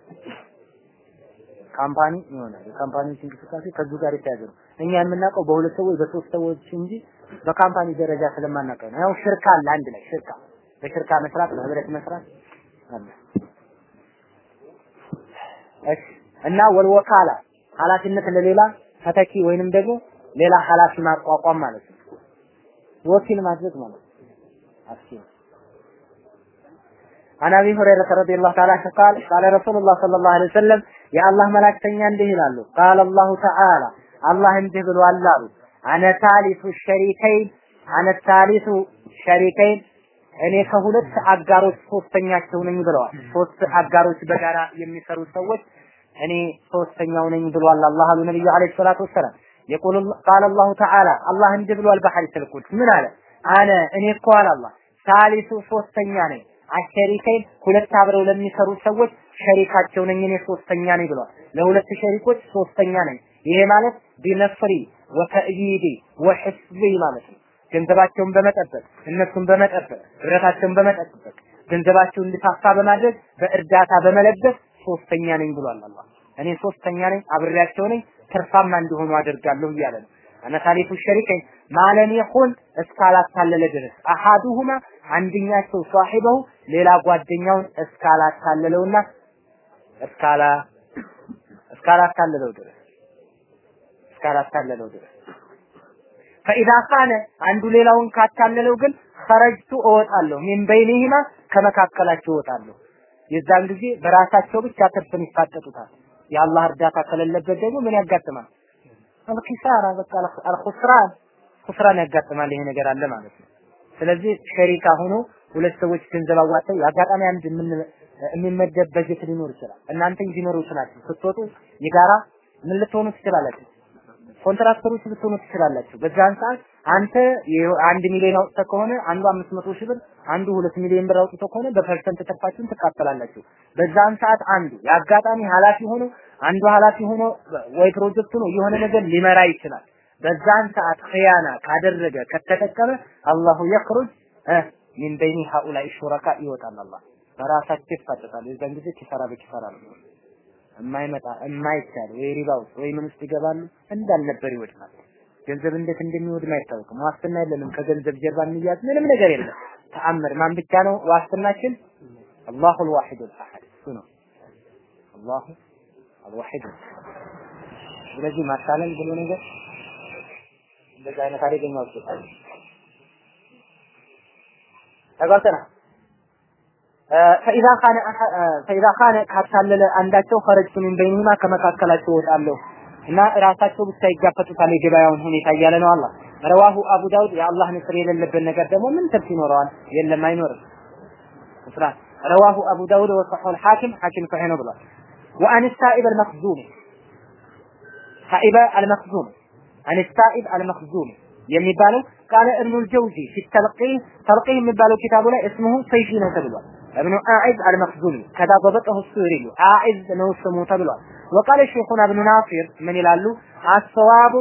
company ይሆናል። የ company ዎች እንቅስቃሴ ከዙ ጋር የተያዘ ነው። እኛ የምናውቀው በሁለት ሰዎች በሶስት ሰዎች እንጂ በካምፓኒ ደረጃ ስለማናውቀው ነው። ያው ሽርካ አለ አንድ ላይ ሽርካ በሽርካ መስራት በህብረት መስራት አለ። እሺ እና ወልወካላ ኃላፊነት ለሌላ ተተኪ ወይንም ደግሞ ሌላ ኃላፊ ማቋቋም ማለት ነው። ወኪል ማድረግ ማለት አስኪ عن ابي هريره رضي الله تعالى عنه قال قال رسول الله صلى الله عليه وسلم يا الله መላእክተኛ እንዲህ ይላሉ قال الله تعالى አላህ እንዲህ ብሏል አሉ አነ ታሊቱ ሸሪከይን አነ ታሊቱ ሸሪከይን። እኔ ከሁለት አጋሮች ሶስተኛቸው ነኝ ብለዋል። ሶስት አጋሮች በጋራ የሚሰሩ ሰዎች እኔ ሶስተኛው ነኝ ብሏል አላህ አሉ ነብዩ አለይሂ ሰላቱ ወሰላም። የቁል ቃል አላሁ ተዓላ አላህ እንዲህ ብሏል በሐዲስ ልቁድስ ምን አለ? አነ እኔ እኮ አለ አላህ ሳሊሱ ሶስተኛ ነኝ አሸሪከይን ሁለት አብረው ለሚሰሩ ሰዎች ሸሪካቸው ነኝ እኔ ሶስተኛ ነኝ ብሏል። ለሁለት ሸሪኮች ሶስተኛ ነኝ። ይሄ ማለት ቢነፍሪ ወተእይዲ ወሕስቢ ማለት ነው። ገንዘባቸውን በመጠበቅ እነሱን በመጠበቅ ህብረታቸውን በመጠበቅ ገንዘባቸውን እንዲፋፋ በማድረግ በእርዳታ በመለገስ ሶስተኛ ነኝ ብሏል አላህ። እኔ ሶስተኛ ነኝ አብሬያቸው ነኝ ትርፋማ እንዲሆኑ አደርጋለሁ እያለ ነው። አነሳሊቱ ሸሪከኝ ማለም ይኹን እስካላታለለ ድረስ አሐዱሁማ አንድኛቸው ሷሂበሁ ሌላ ጓደኛውን እስካላታለለውና እስካላ እስካላታለለው ድረስ እስካላታለለው ድረስ። ፈኢዛ ካነ አንዱ ሌላውን ካታለለው ግን ኸረጅቱ እወጣለሁ ሚን በይኒሂማ ከመካከላቸው እወጣለሁ። የዛን ጊዜ በራሳቸው ብቻ ትርፍን ይፋጠጡታል። የአላህ እርዳታ ከሌለበት ደግሞ ምን ያጋጥማል? አልኪሳራ በቃ الخسران خسران ያጋጥማል ይሄ ነገር አለ ማለት ነው። ስለዚህ ሸሪካ ሆኖ ሁለት ሰዎች ገንዘብ አዋጥተው የአጋጣሚ አንድ የሚመደብ በጀት ሊኖር ይችላል። እናንተ ኢንጂነሮች ናችሁ። ስትወጡ የጋራ ምን ልትሆኑ ትችላላችሁ ኮንትራክተሮች ልትሆኑ ትችላላችሁ። በዛን ሰዓት አንተ አንድ ሚሊዮን አውጥተህ ከሆነ አንዱ አምስት መቶ ሺህ ብር አንዱ ሁለት ሚሊዮን ብር አውጥቶ ከሆነ በ percent ትርፋችሁን ትካፈላላችሁ። በዛን ሰዓት አንዱ የአጋጣሚ ኃላፊ ሆኖ አንዱ ኃላፊ ሆኖ ወይ ፕሮጀክቱ ነው የሆነ ነገር ሊመራ ይችላል። በዛን ሰዓት ኺያና ካደረገ ከተጠቀመ አላሁ የኽሩጅ ሚን በይኒ ሀኡላይ ሹረካ ይወጣል። አላህ በራሳቸው ይፋጠጣሉ። የዛን ጊዜ ኪሳራ በኪሳራ ነው የማይመጣ የማይቻል ወይ ሪባ ውስጥ ወይ ምን ውስጥ ይገባሉ እንዳልነበር ይወድቃል። ገንዘብ እንዴት እንደሚወድም አይታወቅም። ዋስትና የለንም። ከገንዘብ ጀርባ እንያዝ ምንም ነገር የለም። ተአምር ማን ብቻ ነው ዋስትናችን? አላሁ አልዋሂድ አልአሐድ እሱ ነው። አላሁ አልዋሂድ ስለዚህ ማታለል ብሎ ነገር እንደዚህ አይነት አደገኛ ውስጥ ተጓልተናል። فإذا خان فإذا خان كاتل عندكوا خرجت من بينهما كما كاتل سوت الله إن راسكوا بسيجفتوا على جبايون هني تيالنا الله رواه أبو داود يا الله نصري للب النجدم من تبتي نوران يلا ما ينور رواه أبو داود وصحح الحاكم حاكم صحيح نبلا وأن السائب المخزوم سائب المخزوم عن السائب المخزوم يمي بالو كان ابن الجوزي في التلقي تلقيه من بالو كتابنا اسمه سيفي نتبلا ابن አዒዝ አልመክዙሚ ከዛ በበጠሁ ሱሪዩ አዒዝ ነው ስሙ ተብሏል። ወቃለ ሼኹና እብኑ ናሲር ምን ይላሉ? አሰዋቡ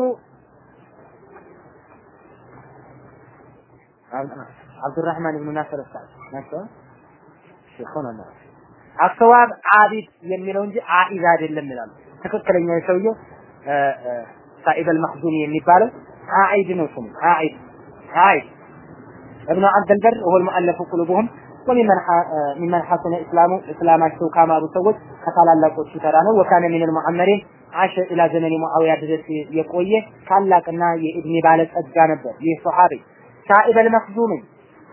አብዱራህማን እብኑ ናስር ሳል ናቸው ሼኹና ናስር አሰዋብ አቢድ የሚለው እንጂ አኢዝ አይደለም ይላሉ። ትክክለኛ የሰውየው ሳኢብ አልመክዙሚ የሚባለው አዒድ ነው ስሙ አዒድ አዒድ ابن عبد البر وهو المؤلف قلوبهم ወሚመን ሐሰነ እስላሙ እስላማቸው ካማሩ ሰዎች ከታላላቆቹ ተራ ነው። ወካነ ሚነል ሙዐመሪን አሸ ኢላ ዘመኒ ሙአዊያ ድረስ የቆየ ታላቅና የእድሜ ባለጸጋ ነበር። ይህ ሶሐቢ ሳኢበል መክዙሚ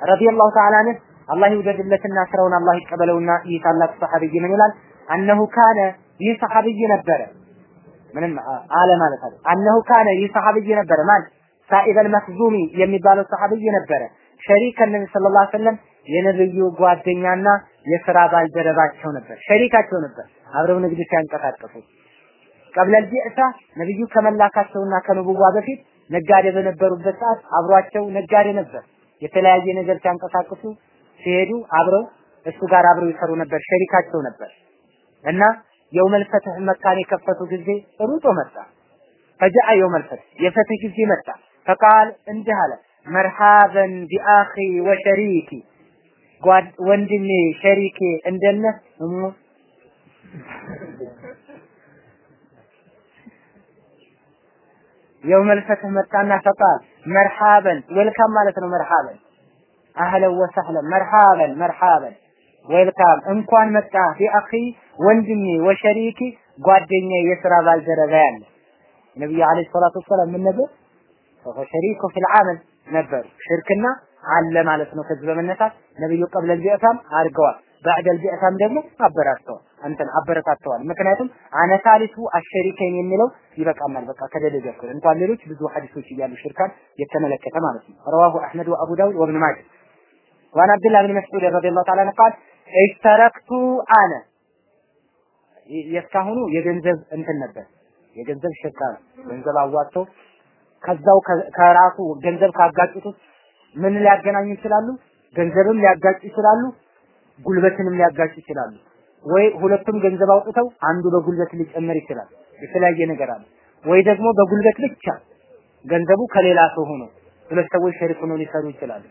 ረዲየላሁ ተዓላ አንሁ አላህ ይውደድለትና ስራውን አላህ ይቀበለውና ይህ ታላቅ ሰሐቢይ ምን ይላል? አነሁ ካነ ይህ ሰሐቢይ ነበረ ምንም አለ ማለት አይደል። አነሁ ካነ ይህ ሰሐቢይ ነበረ ማን ሳኢበል መክዙሚ የሚባለው ሰሐቢይ ነበረ። ሸሪከ ነቢ ሰለላሁ ዐለይሂ ወሰለም የነብዩ ጓደኛና የስራ ባልደረባቸው ነበር፣ ሸሪካቸው ነበር። አብረው ንግድ ሲያንቀሳቀሱ ቀብለል ቢዕሳ ነብዩ ከመላካቸውና ከንቡዋ በፊት ነጋዴ በነበሩበት ሰዓት አብሯቸው ነጋዴ ነበር። የተለያየ ነገር ሲያንቀሳቅሱ ሲሄዱ አብረው እሱ ጋር አብረው ይሰሩ ነበር፣ ሸሪካቸው ነበር እና የውመል ፈትህ መካን የከፈቱ ጊዜ ሩጦ መጣ። ፈጃአ የውመል ፈትህ የፈትህ ጊዜ መጣ። ፈቃል እንዲህ አለ መርሃበን ቢአኺ ወሸሪኪ ወንድሜ ሸሪኬ እንደነ እሙ የውመል ፈትህ መጣና ፈቃል መርሃበን ዌልካም ማለት ነው። መርሃበን። አህለን ወሰህለን መርሃበን መርሃበን። ዌልካም እንኳን መጣ ቢአኺ ወንድሜ ወሸሪኪ ጓደኛ የስራ ባልደረባ ያለ። ነብዩ አለይሂ ሰላቱ ወሰላም ምን ነበር? ፈሸሪኩ ፊል አመል ነበሩ። ሽርክና አለ ማለት ነው። ከዚህ በመነሳት ነብዩ ቀብለል ቢዕሳም አድርገዋል። ባዕደል ቢዕሳም ደግሞ አበራተዋል እንትን አበረታተዋል። ምክንያቱም አነሳሊቱ አሸሪከን የሚለው ይበቃናል። በቃ ከደለጀ እንኳን ሌሎች ብዙ ሐዲሶች እያሉ ሽርካን የተመለከተ ማለት ነው። ረዋሁ አሕመድ ወአቡ ዳውድ ወብን ማጅህ وعن عبد الله بن مسعود رضي الله تعالى عنه قال اشتركت انا የስካሁኑ የገንዘብ እንትን ነበር የገንዘብ ሽርካ ነው። ገንዘብ አዋጥቶ ከዛው ከራሱ ገንዘብ ካጋጩት ምን ሊያገናኙ ይችላሉ? ገንዘብም ሊያጋጩ ይችላሉ፣ ጉልበትንም ሊያጋጩ ይችላሉ። ወይ ሁለቱም ገንዘብ አውጥተው አንዱ በጉልበት ሊጨመር ይችላል። የተለያየ ነገር አለ። ወይ ደግሞ በጉልበት ብቻ ገንዘቡ ከሌላ ሰው ሆኖ ሁለት ሰዎች ሸሪክ ሆነው ሊሰሩ ይችላሉ።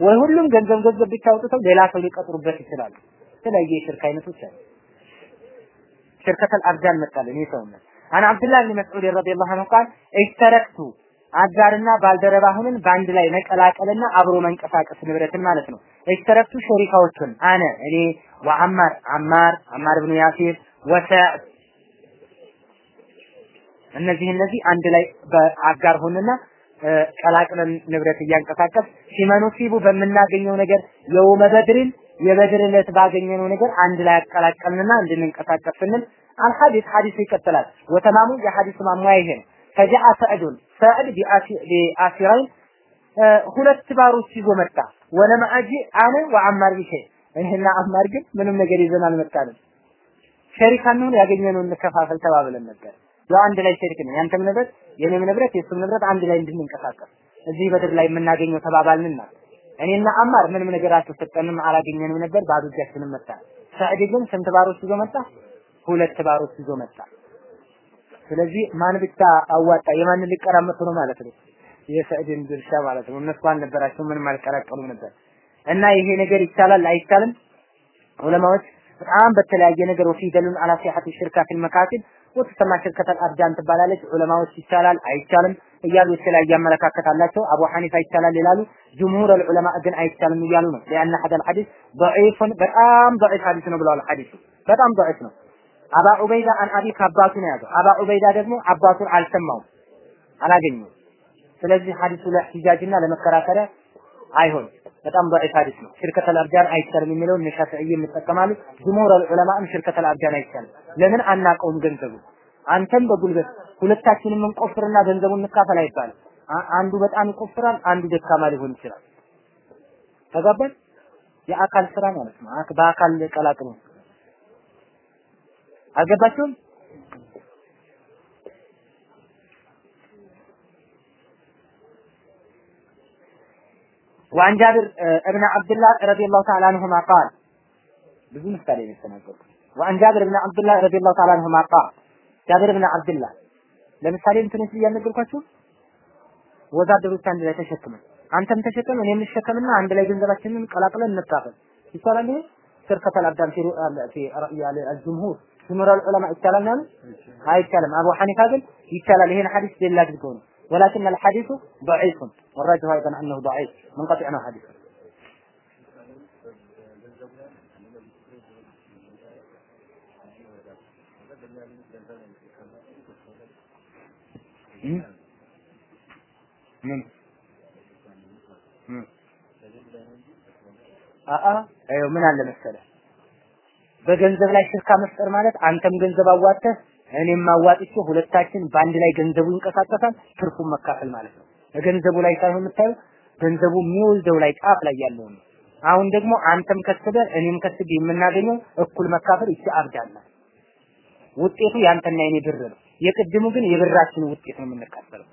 ወይ ሁሉም ገንዘብ ገንዘብ ብቻ አውጥተው ሌላ ሰው ሊቀጥሩበት ይችላሉ። የተለያየ የሽርክ አይነቶች አሉ። ሽርከተል አብዳን መጣለን የሰውነት አን አብዱላህ ብን መስዑድ ረዲየላሁ ዐንሁ ቃል እሽተረክቱ አጋርና ባልደረባ ሁንን በአንድ ላይ መቀላቀልና አብሮ መንቀሳቀስ ንብረትን ማለት ነው። እሽተረክቱ ሸሪካዎቹን አነ እኔ ወአማር አማር አማር ብኑ ያሲር ወሰዕድ እነዚህ እነዚህ አንድ ላይ በአጋር ሆንና ቀላቅለን ንብረት እያንቀሳቀስ ሲመኑ ሲቡ በምናገኘው ነገር የውመ በድርን የበድር ዕለት ባገኘነው ነገር አንድ ላይ አቀላቀልንና እንድንንቀሳቀስ ስንል الحديث ሐዲስ ይቀጥላል። وتمامه የሐዲስ ማሟያ ይሄ ነው። فجاء سعد ሰዕድ بأسيرين ሁለት ባሮች ይዞ መጣ። ولم أجئ أنا وعمار بشيء እኔና አማር ግን ምንም ነገር ይዘን አልመጣንም። ሸሪካ እንሁን ያገኘነውን እንከፋፈል ተባብለን ነበር። አንድ ላይ ሸሪክ ነን። ያንተም ንብረት የኔም ንብረት የሱም ንብረት አንድ ላይ እንድንንቀሳቀስ እዚህ በድር ላይ የምናገኘው ተባባልንና እኔና አማር ምንም ነገር አልተሰጠንም፣ አላገኘንም ነበር። ባዶ እጃችንን መጣ። ሰዕድ ግን ስንት ባሮች ይዞ መጣ? ሁለት ባሮች ይዞ መጣ። ስለዚህ ማን ብቻ አዋጣ የማንን ሊቀራመቱ ነው ማለት ነው የሰዕድን ድርሻ ማለት ነው እነሱ አልነበራቸው ምንም አልቀላቀሉም ነበር እና ይሄ ነገር ይቻላል አይቻልም ዑለማዎች በጣም በተለያየ ነገር ወፊ አላ ሲሐቲ ሽርካ ፊል መካሲብ ወተሰማ ሽርከተል አብዳን ትባላለች። ዑለማዎች ይቻላል አይቻልም እያሉ የተለያየ አመለካከት አላቸው። አቡ ሐኒፋ ይቻላል ይላሉ። ጅምሁር አልዑለማ ግን አይቻልም እያሉ ነው። ሊአነ ሐደል ሐዲስ ضعيف በጣም ضعيف ሐዲስ ነው ብለዋል። ሐዲሱ በጣም ضعيف ነው። አባ ዑበይዳ አን አቢ ከአባቱ ነው ያዘው። አባ ዑበይዳ ደግሞ አባቱን አልሰማውም አላገኘውም። ስለዚህ ሐዲሱ ለሂጃጅና ለመከራከሪያ አይሆን በጣም ضعيف ሐዲስ ነው። ሽርከተል አብዳን አይቻልም የሚለውን እነ ሻፊዒ ይጠቀማሉ። ጅምሁር ዑለማም ሽርከተል አብዳን አይቻልም። ለምን አናቀውም ገንዘቡ አንተም በጉልበት ሁለታችንም እንቆፍርና ገንዘቡን እንካፈል አይባልም። አንዱ በጣም ይቆፍራል፣ አንዱ ደካማ ሊሆን ይችላል። ተጋባን? የአካል ስራ ማለት ነው። በአካል ቀላቅሎ አልገባችሁም? وعن جابر ابن عبد الله رضي الله تعالى عنهما قال ብዙ ምሳሌ ነው የተናገርኩት وعن جابر بن عبد الله رضي الله تعالى عنهما قال ጃብር ብን አብድላህ ለምሳሌ እንትንስ እያነገርኳችሁ ወዛደሮች አንድ ላይ ተሸክመን አንተም ተሸከም እኔም እንሸከምና አንድ ላይ ገንዘባችንን ቀላቅለን እንካፈል ይቻላል ይሄ ሽርከተል አብዳን ፊ ፊ ያለ አልጅምሁር سمر العلماء يتكلم. نعم هاي يتكلم. أبو حنيفة قال يتكلم. هنا حديث لا لا ولكن الحديث ضعيف. والرجل أيضا أنه ضعيف. من قطع أنه حديث من آه آه. أيوه من المسألة؟ በገንዘብ ላይ ሽርካ መፍጠር ማለት አንተም ገንዘብ አዋጥተህ እኔም አዋጥቼ ሁለታችን በአንድ ላይ ገንዘቡ ይንቀሳቀሳል፣ ትርፉን መካፈል ማለት ነው። በገንዘቡ ላይ ሳይሆን የምታየው ገንዘቡ የሚወልደው ላይ ጫፍ ላይ ያለው ነው። አሁን ደግሞ አንተም ከስበህ እኔም ከስቤ የምናገኘው እኩል መካፈል ይቺ አብዳና ውጤቱ ያንተና የኔ ብር ነው። የቅድሙ ግን የብራችን ውጤት ነው የምንካፈለው።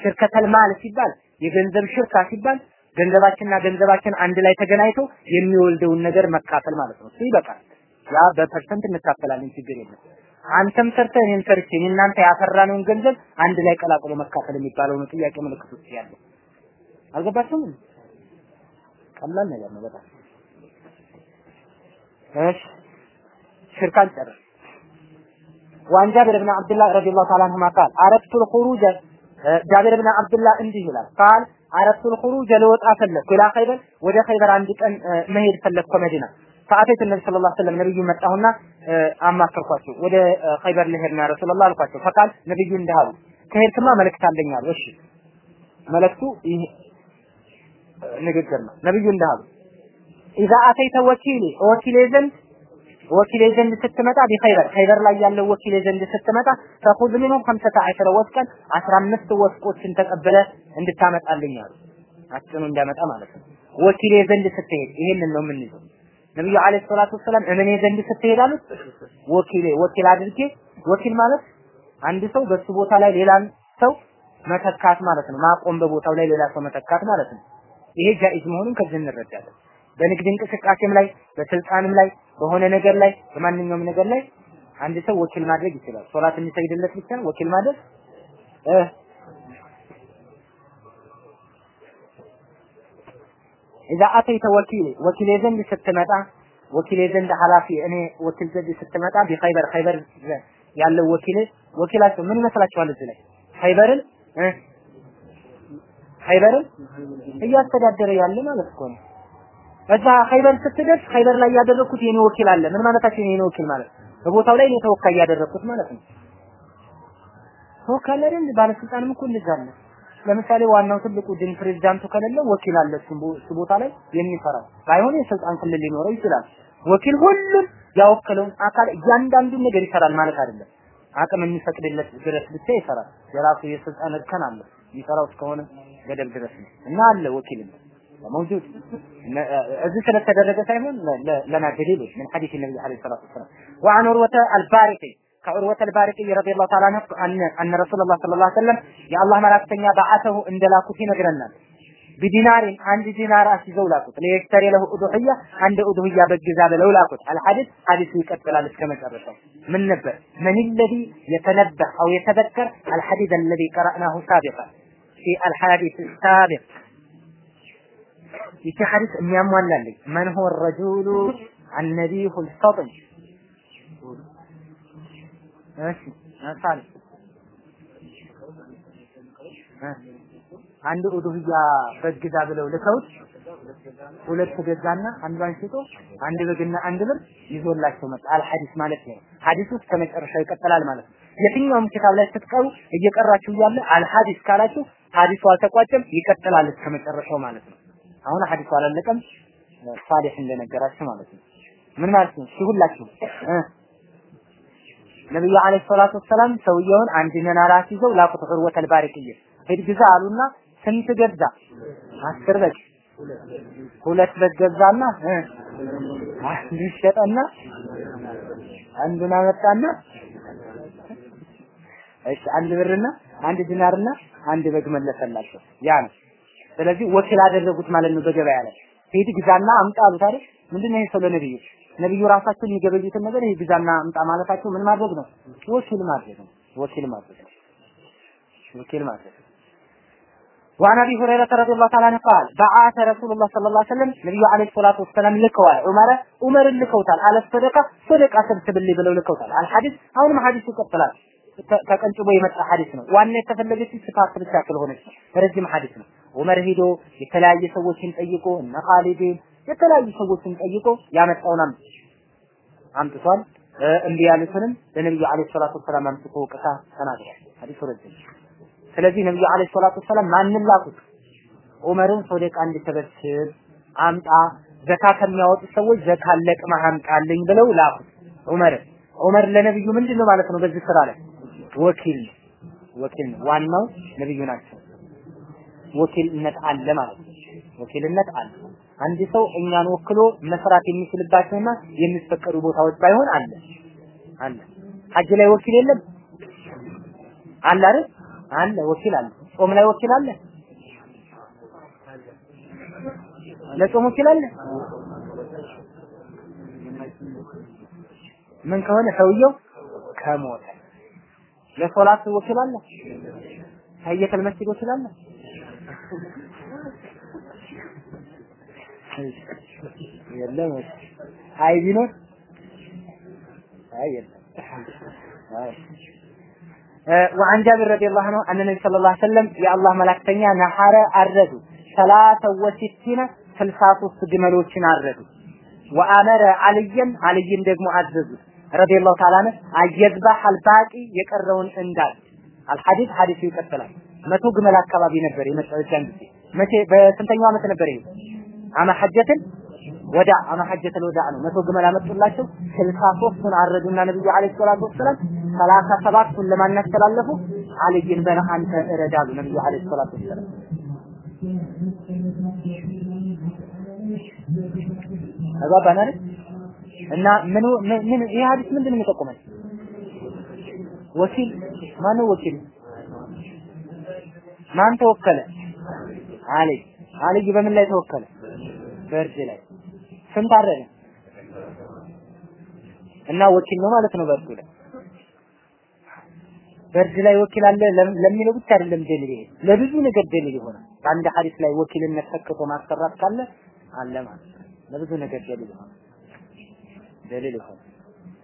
شركة المال ሲባል የገንዘብ ሽርካ ሲባል ገንዘባችንና ገንዘባችን አንድ ላይ ተገናኝቶ የሚወልደውን ነገር መካፈል ማለት ነው። እሱ ይበቃል። ያ በፐርሰንት እንካፈላለን፣ ችግር የለም። አንተም ሰርተህ እኔም ሰርቼ እኔ እናንተ ያፈራነውን ገንዘብ አንድ ላይ ቀላቅሎ መካፈል የሚባለው ነው ጥያቄ ምልክት ውስጥ ያለው። አልገባችሁም? ቀላል ነገር ነው በጣም እሺ። ሽርካን ጨርስ። وعن جابر بن عبد الله رضي الله تعالى عنهما قال أردت الخروج ጃብር ብን አብዱላህ እንዲህ ይላል ቃል አረቱል ኹሩጅ ለወጣ ፈለግኩ ኢላ ኸይበር ወደ ኸይበር አንድ ቀን መሄድ ፈለግኩ ከመዲና ፈአተይቱ ነቢ ሰለላሁ ዐለይሂ ወሰለም ነብዩ መጣሁና አማከርኳቸው ወደ ኸይበር ልሄድ ነው ረሱላህ አልኳቸው ፈቃል ነብዩ እንዲህ አሉ ከሄድክማ መልእክት አለኝ አሉ እሺ መልእክቱ ይህ ንግግር ነው ነብዩ እንዲህ ኢዛ አተይተ ወኪሊ ወኪሌ ዘንድ ወኪሌ ዘንድ ስትመጣ ቢኸይበር ኸይበር ላይ ያለው ወኪሌ ዘንድ ስትመጣ ፈኹዝ ሚንሁም ኸምሰተ ዐሸረ ወስቀን አስራ አምስት ወስቆችን ተቀብለ እንድታመጣልኝ አሉ። አጭኑ እንዲያመጣ ማለት ነው። ወኪሌ ዘንድ ስትሄድ ይሄንን ነው የምንይዘው። ነብዩ አለይሂ ሰላቱ ወሰላም እምኔ ዘንድ ስትሄድ አሉት ወኪሌ ወኪል አድርጌ ወኪል ማለት አንድ ሰው በሱ ቦታ ላይ ሌላን ሰው መተካት ማለት ነው። ማቆም በቦታው ላይ ሌላ ሰው መተካት ማለት ነው። ይሄ ጃኢዝ መሆኑን ከዚህ እንረዳለን። በንግድ እንቅስቃሴም ላይ በስልጣንም ላይ በሆነ ነገር ላይ በማንኛውም ነገር ላይ አንድ ሰው ወኪል ማድረግ ይችላል። ሶላት የሚሰግድለት ብቻ ወኪል ማድረግ ኢዛ አተይተ ወኪል ወኪል ዘንድ ስትመጣ ወኪል ዘንድ ኃላፊ እኔ ወኪል ዘንድ ስትመጣ ቢኸይበር ኸይበር ያለው ወኪል ወኪላቸው ምን ይመስላችኋል? እዚህ ላይ ኸይበርን ኸይበርን እያስተዳደረ ያለ ማለት እኮ ነው። እዛ ኸይበር ስትደርስ ኸይበር ላይ ያደረኩት የኔ ወኪል አለ። ምን ማለታቸው የኔ ወኪል ማለት በቦታው ላይ እኔ ተወካይ ያደረኩት ማለት ነው። ተወካይ አይደል? ባለስልጣንም እኮ እንደዛ አለ። ለምሳሌ ዋናው ትልቁ ድን ፕሬዝዳንቱ ከሌለ ወኪል አለ እሱ ቦታ ላይ የሚፈራው። ባይሆን የስልጣን ክልል ሊኖረው ይችላል። ወኪል ሁሉም ያወከለውን አካል እያንዳንዱን ነገር ይሰራል ማለት አይደለም። አቅም የሚፈቅድለት ድረስ ብቻ ይሰራል። የራሱ የስልጣን እርከን አለ። የሚሰራው እስከሆነ ገደብ ድረስ ነው እና አለ ወኪልም موجود እዚህ ስለተደረገ ሳይሆን ለና ደሊል من حديث النبي عليه الصلاه والسلام وعن عروه البارقي ከዑርወተ አልባሪቂ ረዲየላሁ ተዓላ አንሁ አነ አነ ረሱላህ ሰለላሁ ዐለይሂ ወሰለም የአላህ መላእክተኛ በዓተሁ እንደላኩት ይነግረናል። ቢዲናሪን አንድ ዲናር አስይዘው ላኩት። ለየሽተሪ ለሁ ኡዱህያ አንድ ኡዱህያ በግዛ ብለው ላኩት። አልሐዲስ ሐዲሱ ይቀጥላል እስከ መጨረሻው። ምን ነበር? መን ለዚ የተነበህ አው የተዘከር አልሐዲስ አለዚ ቀረእናሁ ሳቢቃ ፊ አልሐዲስ ሳቢቅ ይቺ ሐዲስ የሚያሟላልኝ መን ሁወ ረጁሉ አነቢሁ ልፈጥን እሺ ሳል አንድ ኡዱህያ በግዛ ብለው ልከውት ሁለት ገዛና አንዷን ሽጦ አንድ በግና አንድ ብር ይዞላቸው መጣ። አልሐዲስ ማለት ነው። ሐዲሱ እስከ መጨረሻው ይቀጥላል ማለት ነው። የትኛውም ኪታብ ላይ ስትቀሩ እየቀራችሁ እያለ አልሐዲስ ካላችሁ ሐዲሱ አልተቋጨም፣ ይቀጥላል እስከ መጨረሻው ማለት ነው። አሁን ሐዲሱ አላለቀም፣ ሳሊህ እንደነገራችሁ ማለት ነው። ምን ማለት ነው? ሁላችሁ ነብዩ አለይሂ ሰላቱ ወሰላም ሰውየውን አንድ መናራ ይዘው ላቁት ዑርወተል ባሪቅዬ ሂድ ግዛ አሉና ስንት ገዛ? አስር በግ ሁለት በግ ገዛና አንድ ሸጠና አንዱን አመጣና እሺ አንድ ብርና አንድ ዲናርና አንድ በግ መለሰላቸው። ያ ነው። ስለዚህ ወኪል አደረጉት ማለት ነው። በገበያ ላይ ሂድ ግዛና አምጣ አሉት አይደል? ምንድነው ይሄ ሰው ለነብዩ ነብዩ ራሳቸው የሚገበዩትን ነገር ይሄ ግዛና አምጣ ማለታቸው ምን ማድረግ ነው? ወኪል ማድረግ ነው። ወኪል ማድረግ ነው። ወኪል ማድረግ ነው። وعن ابي هريره رضي الله تعالى عنه قال بعث رسول الله صلى الله عليه وسلم ነብዩ አለይሂ ሰላቱ ወሰለም ልከዋል ዑመር ዑመር ልከውታል አለ ሰደቃ ሰደቃ ሰብስብልኝ ብለው ልከውታል አልሐዲስ አሁንም ሐዲሱ ይቀጥላል ተቀንጭቦ የመጣ ሐዲስ ነው ዋና የተፈለገች ስፋት ብቻ ስለሆነች ረጅም ሐዲስ ነው ዑመር ሂዶ የተለያየ ሰዎችን ጠይቆ እነ ኻሊድን የተለያዩ ሰዎችን ጠይቆ ያመጣውን አምጥቷል እምቢ ያሉትንም ለነብዩ አለይሂ ሰላቱ ወሰላም አምጥቶ ቅሳ ተናግሯል ሐዲሱ ረጅም ስለዚህ ነብዩ አለይሂ ሰላቱ ወሰላም ማንን ላኩት? ዑመርን ሶደቃ እንዲሰበስብ አምጣ፣ ዘካ ከሚያወጡ ሰዎች ዘካ ለቅመህ አምጣልኝ ብለው ላኩት ዑመርን። ዑመር ለነብዩ ምንድን ነው ማለት ነው? በዚህ ስራ ላይ ወኪል ወኪል ነው። ዋናው ነብዩ ናቸው። ወኪልነት አለ ማለት ነው። ወኪልነት አለ። አንድ ሰው እኛን ወክሎ መስራት የሚችልባቸውና የሚፈቀዱ ቦታዎች ባይሆን አለ አለ። ሐጅ ላይ ወኪል የለም አለ አይደል? አለ ወኪል አለ። ጾም ላይ ወኪል አለ። ለጾም ወኪል አለ። ምን ከሆነ ሰውየው ከሞተ ለሶላት ወኪል አለ። ተህየተል መስጂድ ወኪል አለ። የለም አይ ቢኖር አይ የለም አይ وعن جابر رضي الله عنه أن النبي صلى الله عليه وسلم يا الله ملاكتنيا نحر أرد ثلاثة وستين ስልሳ ሶስት ግመሎችን አረዱ። ወአመረ አልየን አልይን ደግሞ አዘዙት ረዲየላሁ ተዓላ ዐንሁ አየዝባህ አልባቂ የቀረውን እንዳል አልሐዲስ ሐዲሱ ይቀጥላል። መቶ ግመል አካባቢ ነበር የመጣው ጊዜ መቼ በስንተኛው ዓመት ነበር ይሄ? አመ ሐጀትን ወዳ አመ ሐጀትን ወዳ ነው። መቶ ግመል አመጡላቸው። ስልሳ ሶስቱን አረዱና ነብዩ አለይሂ ሰላቱ ወሰላም ሰላሳ ሰባቱን ለማን ያስተላለፉ? አልይን በነ አንተ እረዳሉ ነብዩ አለይሂ ሰላቱ ተግባባን አይደል? እና ምን ምን ይህ ሐዲስ ምንድን ነው የሚጠቁመን? ወኪል ማነው ወኪል? ማን ተወከለ? አልይ አልይ በምን ላይ ተወከለ? በእርድ ላይ ስንት አረደ? እና ወኪል ነው ማለት ነው በእርዱ ላይ በእርድ ላይ ወኪል አለ ለሚለው ብቻ አይደለም ደሊል ይሄ ለብዙ ነገር ደሊል ይሆናል። በአንድ ሐዲስ ላይ ወኪልነት ተክቶ ማሰራት ካለ አለ ማለት ለብዙ ነገር ደሊል ይሆናል። ደሊል ይሆናል።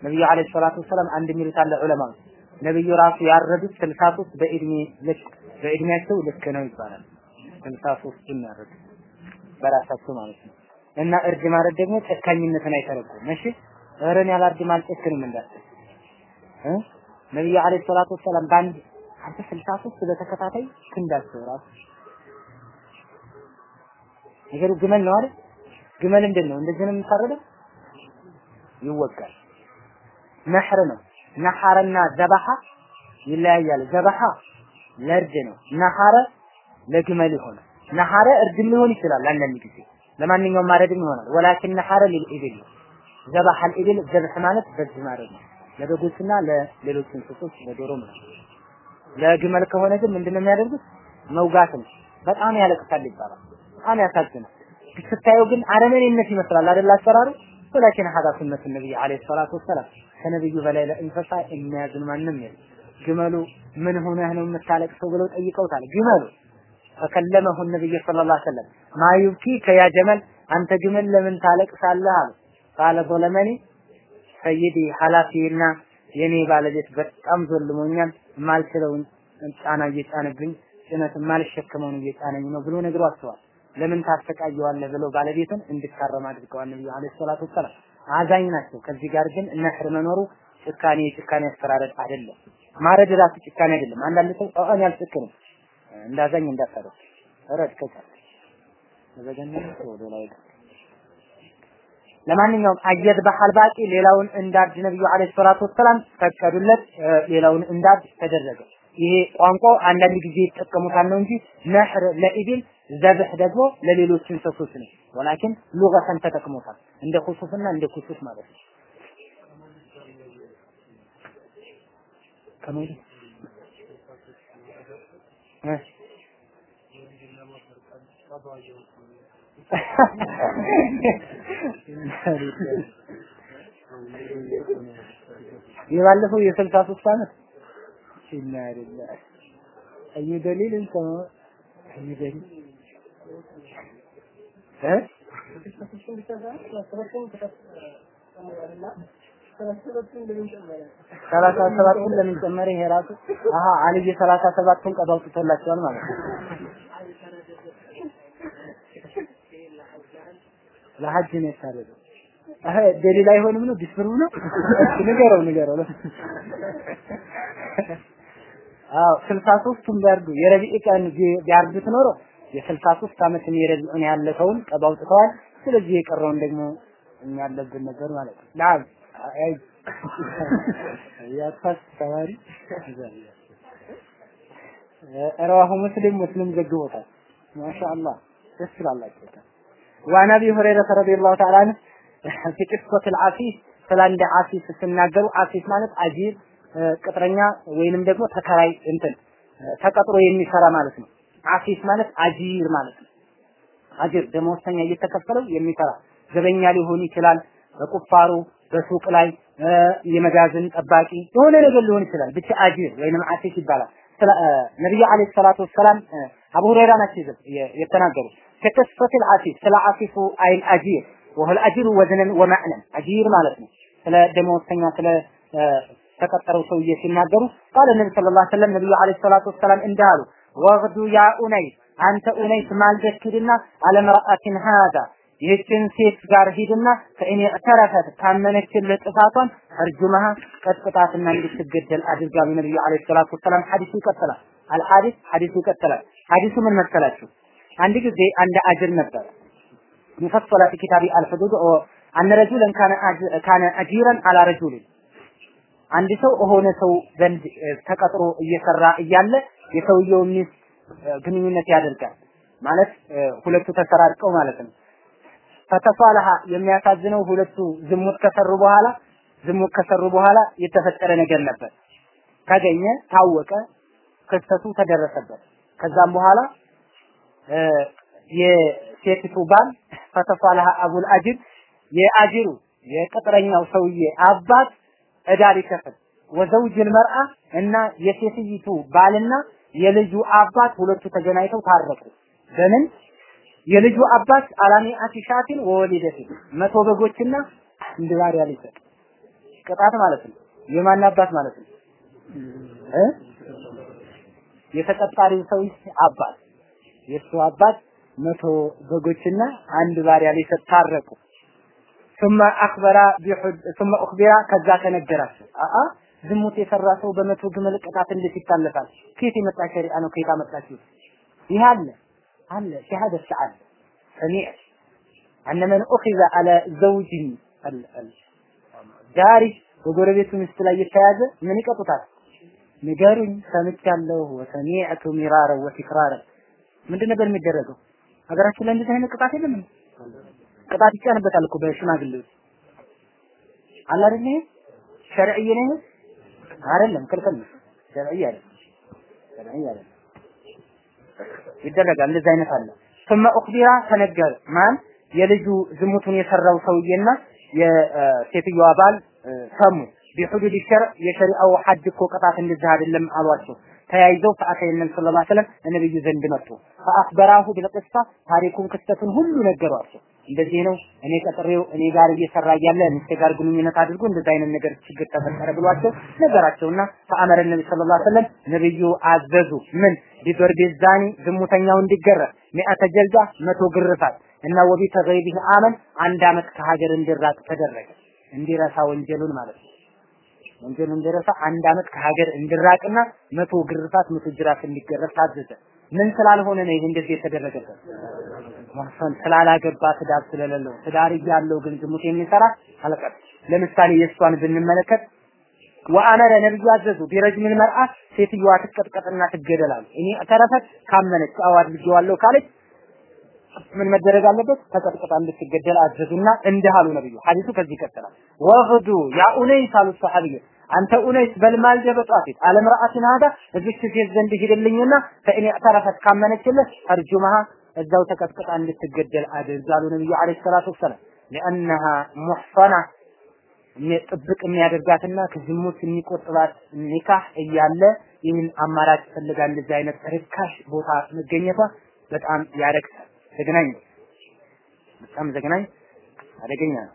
ነብዩ አለይሂ ሰላቱ ወሰላም አንድ የሚሉት አለ ዑለማ ነብዩ ራሱ ያረዱት ስልሳ ሶስት በእድሜ ልክ በእድሜያቸው ልክ ነው ይባላል። ስልሳ ሶስቱን ያረዱት በራሳቸው ማለት ነው። እና እርድ ማለት ደግሞ ጨካኝነትን አይተረጉም። እሺ እረን ያላርድም አልጨክንም እንዳትል እ ነብዩ አለይሂ ሰላቱ ወሰላም በአንድ አንተ ስልሳ ሶስት በተከታታይ ክንዳቸው ራሱ ነገሩ ግመል ነው አይደል? ግመል ምንድን ነው? እንደዚህ ነው የሚታረደው? ይወጋል። ነህር ነው። ነሐረና ዘበሐ ይለያያል። ዘበሐ ለእርድ ነው። ነሐረ ለግመል ይሆናል። ነሐረ እርድም ሊሆን ይችላል አንዳንድ ጊዜ ለማንኛውም ማረድም ይሆናል። ወላኪን ነሐረ ሊልኢብል ዘበሐ አልኢብል ዘብህ ማለት በዚህ ማረድ ነው። ለበጎችና ለሌሎች እንስሶች ለዶሮ ማለት ለግመል ከሆነ ግን ምንድነው የሚያደርጉት? መውጋት ነው። በጣም ያለቅሳል ይባላል። በጣም ያሳዝናል። ስታየው ግን አረመኔነት ይመስላል አይደል አሰራሩ። ወላኪን ሀዳ ሱነቱ ነብይ አለይሂ ሰላቱ ወሰላም ከነብዩ በላይ ለእንስሳ የሚያዝን ማንም የለም። ግመሉ ምን ሆነህ ነው የምታለቅሰው ብለው ጠይቀውታል። ግመሉ ፈከለመሁ ነብዩ ሰለላሁ ዐለይሂ ወሰለም። ማዩብኪ ከያ ጀመል አንተ ጅመል ለምን ታለቅሳለህ አለ ቃለ ዞለመኒ ሰይዲ ኃላፊና የኔ ባለቤት በጣም ዞልሞኛል ማልችለውን ጫና እየጫነብኝ ጭነት ማልሸከመውን እየጫነኝ ነው ብሎ ነግሯቸዋል። ለምን ታሰቃየዋለህ ብለው ባለቤቱን እንድታረም አድርገዋል ነብዩ አለይሂ ሰላቱ ወሰላም። አዛኝ ናቸው። ከዚህ ጋር ግን ነህር መኖሩ ጭካኔ የጭካኔ አስተራረድ አይደለም። ማረድ ራሱ ጭካኔ አይደለም። አንዳንድ ሰው አሁን ያልጭክንም እንዳዛኝ እንዳታረግ ረድ ከቻል ወደ ላይ ለማንኛውም አየድ ባህል ባቂ ሌላውን እንዳርድ ነብዩ አለይሂ ሰላቱ ወሰላም ፈቀዱለት። ሌላውን እንዳርድ ተደረገ። ይሄ ቋንቋው አንዳንድ ጊዜ ይጠቀሙታል ነው እንጂ ነህር ለኢብል ዘብህ ደግሞ ለሌሎች እንስሶች ነው። ወላኪን ሉገተን ተጠቅሞታል እንደ ኩሱፍና እንደ ኩሱፍ ማለት ነው። ከመይ የባለፈው የስልሳ ሶስት ዓመት ኢና ሊላህ አዩ ደሊል እንሰማ አዩ ደሊል እ ሰላሳ ሰባቱን ለምን ጨመረ? ይሄ ራሱ አሀ አልይ ሰላሳ ሰባቱን ቀዳው ትቶላቸዋል ማለት ነው። ለሐጅ ነው የታረደው። አህ ደሊል አይሆንም ነው ዲስፕሩቭ ነው። ንገረው ንገረው። አዎ ስልሳ ሶስቱን ቢያርዱ የረቢዕ ቀን ቢያርዱት ኖሮ የስልሳ ሶስት ዓመትን የረቢዑን ያለፈውን ቀብ አውጥተዋል። ስለዚህ የቀረውን ደግሞ እኛ ያለብን ነገር ማለት ነው። አይ ያጥፋት ተማሪ رواه مسلم ሙስሊም ዘግቦታል። ما شاء الله ደስ ይላላችሁ። وعن أبي هريرة رضي الله تعالى في قصة العسيف ስለ አንድ عسيف ሲናገሩ عسيف ማለት أجير ቅጥረኛ ወይንም ደግሞ ተከራይ እንትን ተቀጥሮ የሚሰራ ማለት ነው። عسيف ማለት أجير ማለት ነው። አጂር ደሞዝተኛ እየተከፈለው የሚሰራ ዘበኛ ሊሆን ይችላል። በቁፋሮ በሱቅ ላይ የመጋዘን ጠባቂ የሆነ ነገር ሊሆን ይችላል። ብቻ አጂር ወይንም አሲስ ይባላል። ነብዩ አለይሂ ሰላቱ ወሰላም አቡ ሁረይራ ናቸው የተናገሩት ከቅስፈትል አሲስ ስለ አሲሱ አይል አጂር ወህል አጂሩ ወዝንን ወማዕነን አጂር ማለት ነው። ስለ ደመወዝተኛ ስለ ተቀጠረው ሰውዬ ሲናገሩ ቃለ ነቢ ስለ ላ ሰለም ነቢዩ አለ ሰላቱ ወሰላም እንዳሉ ወግዱ ያ ኡነይስ አንተ ኡነይስ ማልደክድና አለምረአትን ሃዛ ይህችን ሴት ጋር ሂድና ከእኔ ተረፈት ካመነችልህ ጥፋቷን እርጁመሃ ቀጥቅጣትና እንድትገደል አድርጋ በነብዩ አለይሂ ሰላቱ ወሰላም ሐዲሱ ይቀጥላል። አልሐዲስ ሐዲሱ ይቀጥላል። ሐዲሱ ምን መሰላችሁ? አንድ ጊዜ አንድ አጅር ነበረ ሙፈሰላት ኪታቢ አልሑዱድ አነ ረጁለን ካነ አጂረን አላ ረጁልን አንድ ሰው ሆነ ሰው ዘንድ ተቀጥሮ እየሰራ እያለ የሰውየው ሚስት ግንኙነት ያደርጋል ማለት ሁለቱ ተሰራርቀው ማለት ነው። ፈተሷለሃ የሚያሳዝነው ሁለቱ ዝሙት ከሰሩ በኋላ ዝሙት ከሰሩ በኋላ የተፈጠረ ነገር ነበር። ተገኘ፣ ታወቀ፣ ክስተቱ ተደረሰበት። ከዛም በኋላ የሴቲቱ ባል ፈተሷለሃ አቡል አጅር የአጅሩ የቅጥረኛው ሰውዬ አባት እዳ ሊከፍል ወዘውጅል መርአ እና የሴትይቱ ባልና የልጁ አባት ሁለቱ ተገናኝተው ታረቁ። በምን የልጁ አባት አላሚ ሻቲን ወወሊደቲን መቶ በጎችና አንድ ባሪያ ልጅ ቅጣት ማለት ነው። የማን አባት ማለት ነው እ የተቀጣሪው ሰው አባት የሱ አባት መቶ በጎችና አንድ ባሪያ ሊሰጥ ታረቁ። ثم اخبر بحد ثم اخبر ከዛ ተነገራቸው። አአ ዝሙት የሰራ ሰው በመቶ ግመል ቅጣት እንዴት ይታለፋል? ከየት የመጣ ሸሪዓ ነው? ከየት አመጣችሁ? ይህ አለ አለ ሸሃደ ሰዓል ሰሚዕ አነ መን ኡኺዘ አለ ዘውጅ ጃሪ በጎረቤቱ ሚስት ላይ የተያዘ ምን ይቀጡታል? ንገሩኝ፣ ሰምቻለሁ። ወሰሚዕቱ ሚራረ ወቲክራረ ምንድን ነበር የሚደረገው? ሀገራችን ላይ እንደዚህ አይነት ቅጣት የለም። ቅጣት ይጫንበታል እኮ በሽማግሌዎች አለ አይደል? ሸርዕይ ነው አይደለም፣ ክልክል ነው። ሸርዕይ አይደለም፣ ሸርዕይ አይደለም። ይደረጋል። እንደዚህ አይነት አለ። ثم اخبر ተነገረ ማን የልጁ ዝሙቱን የሰራው ሰውዬና የሴትዮዋ ባል ሰሙ ቢሁዱድ ሸር የሸሪአው ሐድ እኮ ቅጣት እንደዚህ አይደለም አሏቸው። ተያይዘው ፈአኸይነን ሰለላሁ ዐለይሂ ወሰለም ነብዩ ዘንድ መጡ። ፈአኽበራሁ ቢልቅሳ ታሪኩን ክስተቱን ሁሉ ነገሯቸው። እንደዚህ ነው እኔ ቀጥሬው እኔ ጋር እየሰራ እያለ ሚስቴ ጋር ግንኙነት አድርጎ እንደዚህ አይነት ነገር ችግር ተፈጠረ ብሏቸው ነገራቸውና ፈአመረ ነቢ ሰለላሁ ዐለይሂ ወሰለም ነብዩ አዘዙ ምን ቢዶርቢ ዛኒ ዝሙተኛው እንዲገረፍ ሚአተ ጀልዳ መቶ ግርፋት እና ወቢ ተገይቢህ አመን አንድ አመት ከሀገር እንዲራቅ ተደረገ። እንዲረሳ ወንጀሉን ማለት ነው። ወንጀሉን እንዲረሳ አንድ አመት ከሀገር እንዲራቅና መቶ ግርፋት መቶ ጅራፍ እንዲገረፍ ታዘዘ። ምን ስላልሆነ ነው እንደዚህ የተደረገበት? ማህሰን ስላላገባ ትዳር ስለሌለው ትዳር እያለው ግን ዝሙት የሚሰራ አለቀት። ለምሳሌ የእሷን ብንመለከት ወአመረ ነብዩ አዘዙ ቢረጅሚል መርአ ሴትዮዋ ትቀጥቀጥና ትገደላል። እኔ ተረፈት ካመነች አዎ አድርጌዋለሁ ካለች ምን መደረግ አለበት? ተቀጥቅጣ እንድትገደል አዘዙና እንዲህ ነብዩ። ሐዲሱ ከዚህ ይቀጥላል። ወግዱ ያ ኡነይስ አሉ ሰሐቢይ አንተ ኡነይስ በልማልደ በጧፊት አለምራአትን ሀዳ እዚች ሴት ዘንድ ሂድልኝና ፈኢን ተረፈት ካመነችልህ አርጁመሃ እዛው ተቀጥቅጣ እንድትገደል አድርግ አሉ ነብዩ አለይሂ ሰላቱ ወሰላም። ሊአነሃ ሙሕሰና ጥብቅ የሚያደርጋትና ከዝሙት የሚቆጥባት ኒካህ እያለ ይህን አማራጭ ፈልጋ እንደዚህ አይነት ርካሽ ቦታ መገኘቷ በጣም ያረክሳል። ዘግናኝ በጣም ዘግናኝ አደገኛ ነው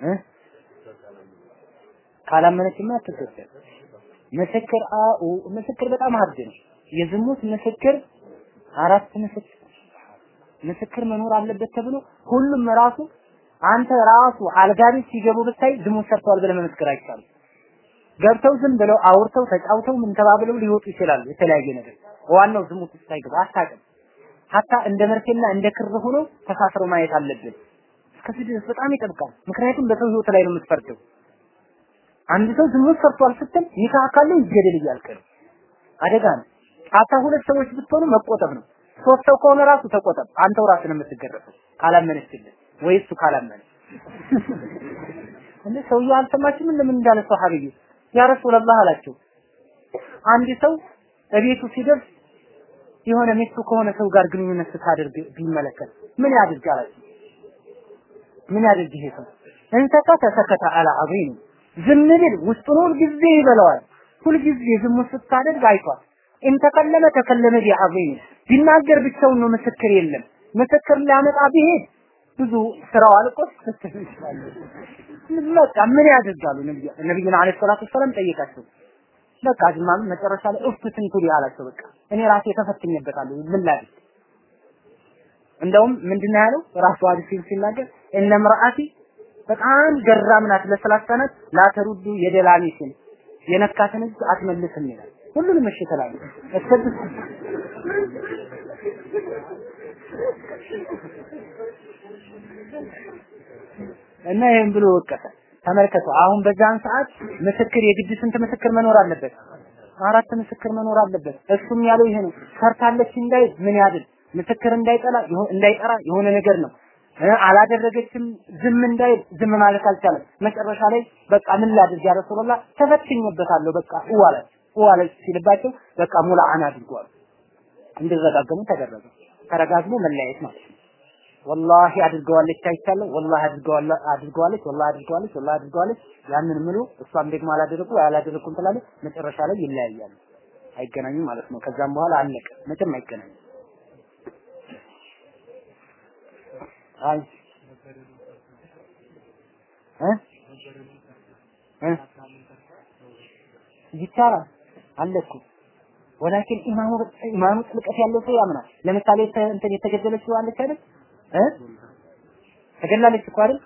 እ ካላመነችማ አትገደል። ምስክር አኡ ምስክር በጣም ሀብድ ነው። የዝሙት ምስክር አራት ምስክር ምስክር መኖር አለበት ተብሎ ሁሉም ራሱ አንተ ራሱ አልጋ ቤት ሲገቡ ብታይ ዝሙት ሰርተዋል ብለህ መመስከር አይቻልም። ገብተው ዝም ብለው አውርተው ተጫውተው ምን ተባብለው ሊወጡ ይችላሉ። የተለያየ ነገር ዋናው ዝሙት ውስጥ ሳይገባ አታውቅም። ሀታ እንደ መርፌና እንደ ክር ሆኖ ተሳስረው ማየት አለብን። እስከዚህ ድረስ በጣም ይጠብቃል። ምክንያቱም በሰው ህይወት ላይ ነው የምትፈርደው። አንድ ሰው ዝሙት ሰርቷል ስትል ኒካህ ካለው ይገደል እያልክ ነው። አደጋ ነው። ሀታ ሁለት ሰዎች ብትሆኑ መቆጠብ ነው። ሶስት ሰው ከሆነ ራሱ ተቆጠብ። አንተው ራስን የምትገረፈው ካላመነችልህ ወይ እሱ ካላመነ እንደ ሰውየው አልሰማችም ለምን እንዳለ ሰሃቢዩ ያ ረሱላህ አላቸው። አንድ ሰው እቤቱ ሲደርስ የሆነ ሚስቱ ከሆነ ሰው ጋር ግንኙነት ስታደርግ ቢመለከት ምን ያድርግ አላቸው። ምን ያድርግ ይሄ ሰው? እንሰካ ተሰከተ አላ አዚም ዝም ቢል ውስጡን ሁልጊዜ ይበላዋል። ሁልጊዜ ዝሙት ስታደርግ አይቷል። እንተከለመ ተከለመ ቢዐዚም ቢናገር ብቻውን ነው ምስክር የለም። ምስክር ሊያመጣ ቢሄድ ብዙ ስራው አልቆ በቃ ምን ያደርጋሉ? ነብዩና አለይሂ ሰላቱ ወሰላም ጠየቃቸው። በቃ ጅማም መጨረሻ ላይ እፍቱ ትንቱ አላቸው። በቃ እኔ ራሴ ተፈትኜበታለሁ ምን ላድርግ? እንደውም ምንድነው ያለው ራሱ አዲስ ሲናገር እነ ምርአቲ በጣም ገራም ናት፣ ለሰላሳ ናት። ላተሩዱ የደላሚስን የነካትን እጅ አትመልስም ይላል። ሁሉንም እሺ ትላለች። እስከዚህ እና ይሄን ብሎ ወቀሰ። ተመልከቱ። አሁን በዛን ሰዓት ምስክር የግድ ስንት ምስክር መኖር አለበት? አራት ምስክር መኖር አለበት። እሱም ያለው ይሄ ነው። ሰርታለች እንዳይ ምን ያድል ምስክር እንዳይጠላ እንዳይጠራ የሆነ ነገር ነው። አላደረገችም ዝም እንዳይ ዝም ማለት አልቻለም። መጨረሻ ላይ በቃ ምን ላድርግ ያ ረሱላህ ተፈትኜበታለሁ በቃ እዋለ እዋለ ሲልባቸው በቃ ሙላአን አድርጓል። እንዲረጋገሙ ተደረገ። ተረጋግሞ መለያየት ማለት ነው። ወላሂ አድርገዋለች አይቻለሁ፣ ወላሂ አድርገዋለች፣ ወላሂ አድርገዋለች፣ ወላሂ አድርገዋለች። ያንን ምሉ እሷም ደግሞ አላደረጉ አላደረኩም ትላለች። መጨረሻ ላይ ይለያያሉ፣ አይገናኙም ማለት ነው። ከዛም በኋላ አለቀ፣ መቼም አይገናኙም። አይ እ እ ይቻላል ወላኪን ኢማኑ ኢማኑ ጥልቀት ያለው ሰው ያምናል። ለምሳሌ እንትን የተገደለችው አለች አይደል እ ተገላለች እኮ አይደል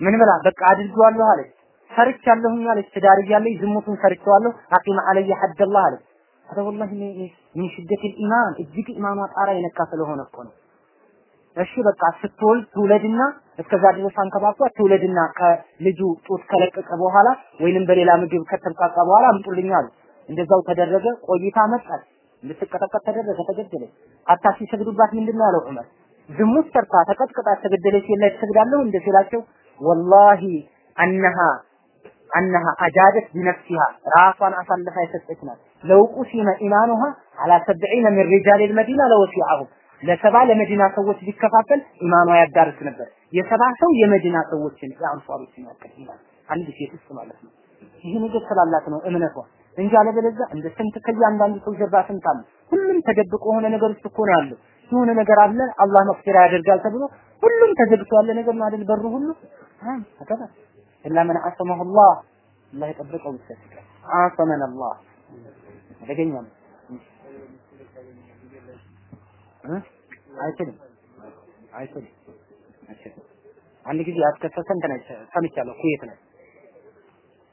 ምን ብላ በቃ አድርጌዋለሁ አለች። ሰርቻለሁኝ አለች። ትዳር እያለኝ ዝሙቱን ሰርቼዋለሁ። አቂም አለየ ሐደላህ አለች። አረ ወላሂ ሚን ሽደት ኢማን እጅግ ኢማኗ ጣራ የነካ ስለሆነ እኮ ነው። እሺ በቃ ስትወልድ ትውለድና እስከዛ ድረስ አንከባክቷት ትውለድና ከልጁ ጡት ከለቀቀ በኋላ ወይንም በሌላ ምግብ ከተብቃቃ በኋላ አምጡልኝ አሉ። እንደዛው ተደረገ። ቆይታ መጣች። እንድትቀጠቀጥ ተደረገ። ተገደለች። አታ ሲሰግዱባት ምንድን ነው ያለው ዑመር? ዝሙት ሰርታ ተቀጥቅጣ ተገደለች የለ ትሰግዳለሁ እንደ ሲላቸው والله إنها إنها جادت بنفسها ራሷን አሳልፋ የሰጠች ናት። لو قسم إيمانها على سبعين من رجال المدينة لوسعهم ለሰባ ለመዲና ሰዎች ቢከፋፈል ኢማኗ ያዳርስ ነበር። የሰባ ሰው የመዲና ሰዎችን የአንሷሮችን ያክል ይላል። አንድ ሴት ውስጥ ማለት ነው። ይህ ነገር ስላላት ነው እምነቷ እንጂ አለበለዚያ እንደ ስንት ከእያንዳንዱ ሰው ጀርባ ስንት አለ። ሁሉም ተደብቆ የሆነ ነገር ውስጥ እኮ ነው ያለው። የሆነ ነገር አለ አላህ መፍትሄ ያደርጋል ተብሎ ሁሉም ተዘግቶ ያለ ነገር ነው አይደል? በሩ ሁሉ አከታ ኢላ መን አሰመሁ አላህ የጠበቀው ይሰጥቃል። አሰመን አላህ አደገኛ ነው። አይችልም አይችልም አይችልም። አንድ ጊዜ ያስከሰሰ እንትን ሰምቻለሁ ኩዌት ላይ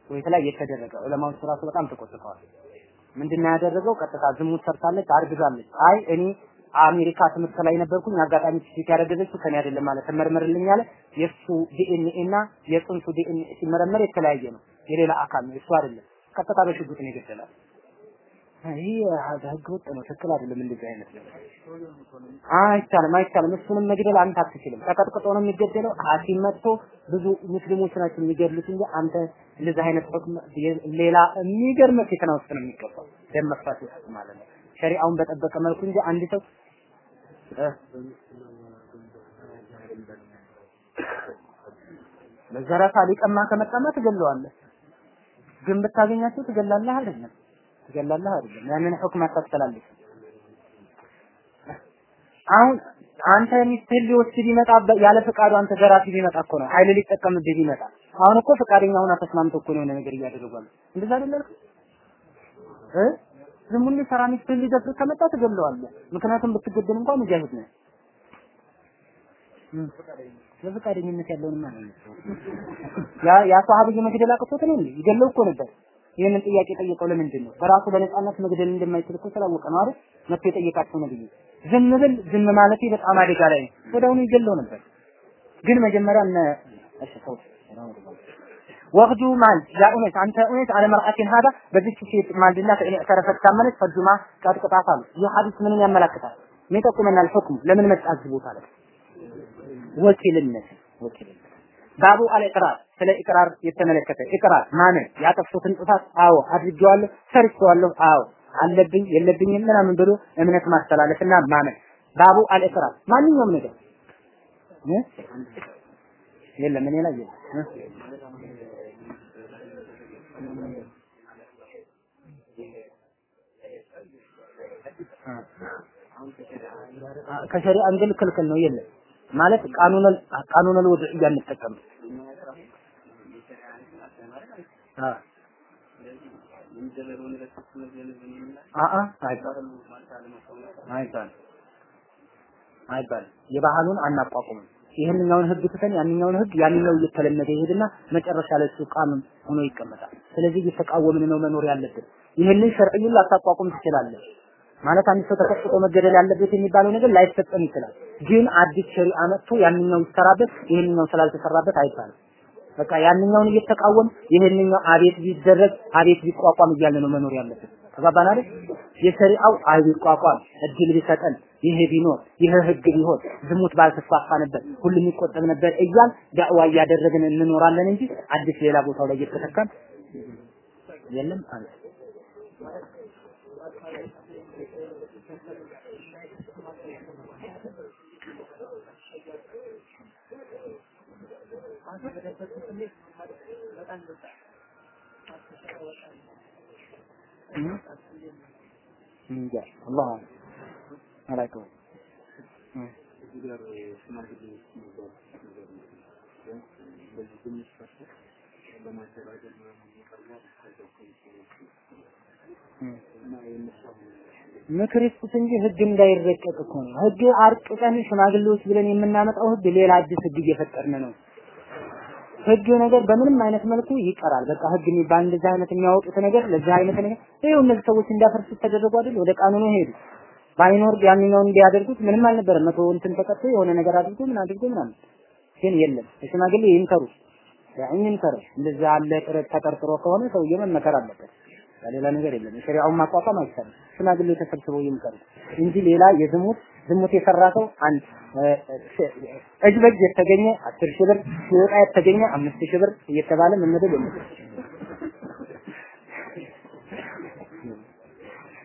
ኩዌት ላይ የተደረገ ዑለማዎች ራሱ በጣም ተቆጥተዋል። ምንድነው ያደረገው? ቀጥታ ዝሙት ሰርታለች፣ አርግዛለች። አይ እኔ አሜሪካ ትምህርት ላይ ነበርኩኝ አጋጣሚ ፊት ያደረገችው ከኔ አይደለም ማለት ተመርመርልኝ አለ። የሱ ዲኤንኤ እና የጽንሱ ዲኤንኤ ሲመረመር የተለያየ ነው፣ የሌላ አካል ነው፣ እሱ አይደለም። ቀጥታ በሽጉጥ ነው የገደላት። ይህ ህገ ወጥ ነው፣ ትክክል አይደለም። እንደዚህ አይነት ነገር አይቻልም፣ አይቻልም። እሱንም መግደል አንተ አትችልም። ተቀጥቅጦ ነው የሚገደለው። ሐኪም መጥቶ ብዙ ሙስሊሞች ናቸው የሚገድሉት እንጂ አንተ እንደዚህ አይነት ሁክም ሌላ የሚገርም ፈተና ውስጥ ነው የሚገባው፣ ደም መፍታት ውስጥ ማለት ነው። ሸሪዓውን በጠበቀ መልኩ እንጂ አንድ ሰው ለዘረፋ ሊቀማ ከመጣማ ትገለዋለህ። ግን ብታገኛቸው ትገላለህ አይደለም ትገላለህ አይደለም። ያንን ሁክም አታስተላልፍ። አሁን አንተ ሚስትህን ሊወስድ ቢመጣ ያለ ፈቃዱ አንተ ዘራፊ ቢመጣ እኮ ነው ኃይል ሊጠቀምብህ ቢመጣ። አሁን እኮ ፈቃደኛ ሆና ተስማምቶ እኮ ነው ነገር እያደረጉ ያሉት። እንደዛ አይደለም እ ዝሙን ሊሰራ ሚስትህን ሊደፍር ከመጣ ትገለዋለህ። ምክንያቱም ብትገደል እንኳን ሙጃሂድ ነህ። በፈቃደኝነት ያለውን ማለት ነው። ያ ያ ሰሃቢ መግደል አቅቶት ነው? ይገለው እኮ ነበር። ይህንን ጥያቄ ጠየቀው ለምንድን ነው? በራሱ በነጻነት መግደል እንደማይችል እኮ ስላወቀ ነው አይደል? መጥቶ የጠየቃቸው ነብዩ። ዝም ብል ዝም ማለት በጣም አደጋ ላይ ነው። ወዲያውኑ ይገለው ነበር። ግን መጀመሪያ እነ እሺ ተው ወግዱ ማል ያ ኡነስ አንተ ኡነስ አለ መርአቲን ሀዳ በዚች ሴት ማልድና ከእኔ ካመነች ፈርጁማ ቀጥቅጣት አሉ። ይህ ሐዲስ ምንን ያመላክታል? ምን ይጠቁመናል? ሁክሙ ለምን መጣ እዚህ ቦታ ወኪልነት ወኪልነት ባቡ አልኢቅራር ስለ ኢቅራር የተመለከተ። ኢቅራር ማመን ያጠፉትን ጥፋት አዎ አድርጌዋለሁ ሰርቼዋለሁ አዎ አለብኝ የለብኝም ምናምን ብሎ እምነት ማስተላለፍና ማመን። ባቡ አልኢቅራር ማንኛውም ነገር የለም እኔ ላይ ከሸሪዓ angle ክልክል ነው የለም። ማለት قانون قانون وضعي እያንጠቀም አአ አይባልም። አይባልም። አይባልም። የባህሉን አናቋቁምም። ይህንኛውን ህግ ትተን ያንኛውን ህግ ያንኛው እየተለመደ ይሄድና መጨረሻ ላይ قانون ሆኖ ይቀመጣል። ስለዚህ እየተቃወምን ነው መኖር ያለብን። ይህንን شرعي ኡን ላታቋቁም ትችላለህ ማለት አንድ ሰው ተቀጥቶ መገደል ያለበት የሚባለው ነገር ላይፈጸም ይችላል። ግን አዲስ ሸሪዓ መጥቶ ያንኛው ይሰራበት ይሄንኛው ስላልተሰራበት አይባልም። በቃ ያንኛውን እየተቃወም ይሄንኛው አቤት ቢደረግ አቤት ቢቋቋም እያለ ነው መኖር ያለበት። ተባባን አይደል? የሸሪዓው አይ ቢቋቋም እድል ቢሰጠን ይሄ ቢኖር ይሄ ህግ ቢሆን ዝሙት ባልተስፋፋ ነበር፣ ሁሉም ይቆጠብ ነበር እያል ዳዕዋ እያደረግን እንኖራለን እንጂ አዲስ ሌላ ቦታው ላይ እየተተካን የለም አለ። ምክር ይስጡት እንጂ ህግ እንዳይረቀቅ እኮ ነው። ህግ አርቅቀን ሽማግሌዎች ብለን የምናመጣው ህግ ሌላ አዲስ ህግ እየፈጠርን ነው። ህግ ነገር በምንም አይነት መልኩ ይቀራል። በቃ ህግ የሚባል እንደዚህ አይነት የሚያወጡት ነገር ለዚህ አይነት ነገር ይኸው እነዚህ ሰዎች እንዲያፈርሱ ተደረጉ አይደል? ወደ ቃኑኑ ሄዱ። ባይኖር ያንኛውን እንዲያደርጉት ምንም አልነበረም። መቶ እንትን ተቀጥቶ የሆነ ነገር አድርጎ ምን አድርጎ ምናምን ግን የለም የሽማግሌ ይምከሩ ያኝ ይምከሩ። እንደዚህ አለ ጥረት ተጠርጥሮ ከሆነ ሰውዬ መመከር አለበት። ሌላ ነገር የለም። የሸሪዓውን ማቋቋም አይቻልም። ሽማግሌ ተሰብስበው ይምከሩ እንጂ ሌላ የዝሙት ዝሙት የሰራ ሰው አንድ እጅ በእጅ የተገኘ አስር ሺህ ብር ሲወጣ የተገኘ አምስት ሺህ ብር እየተባለ መመደብ የለም።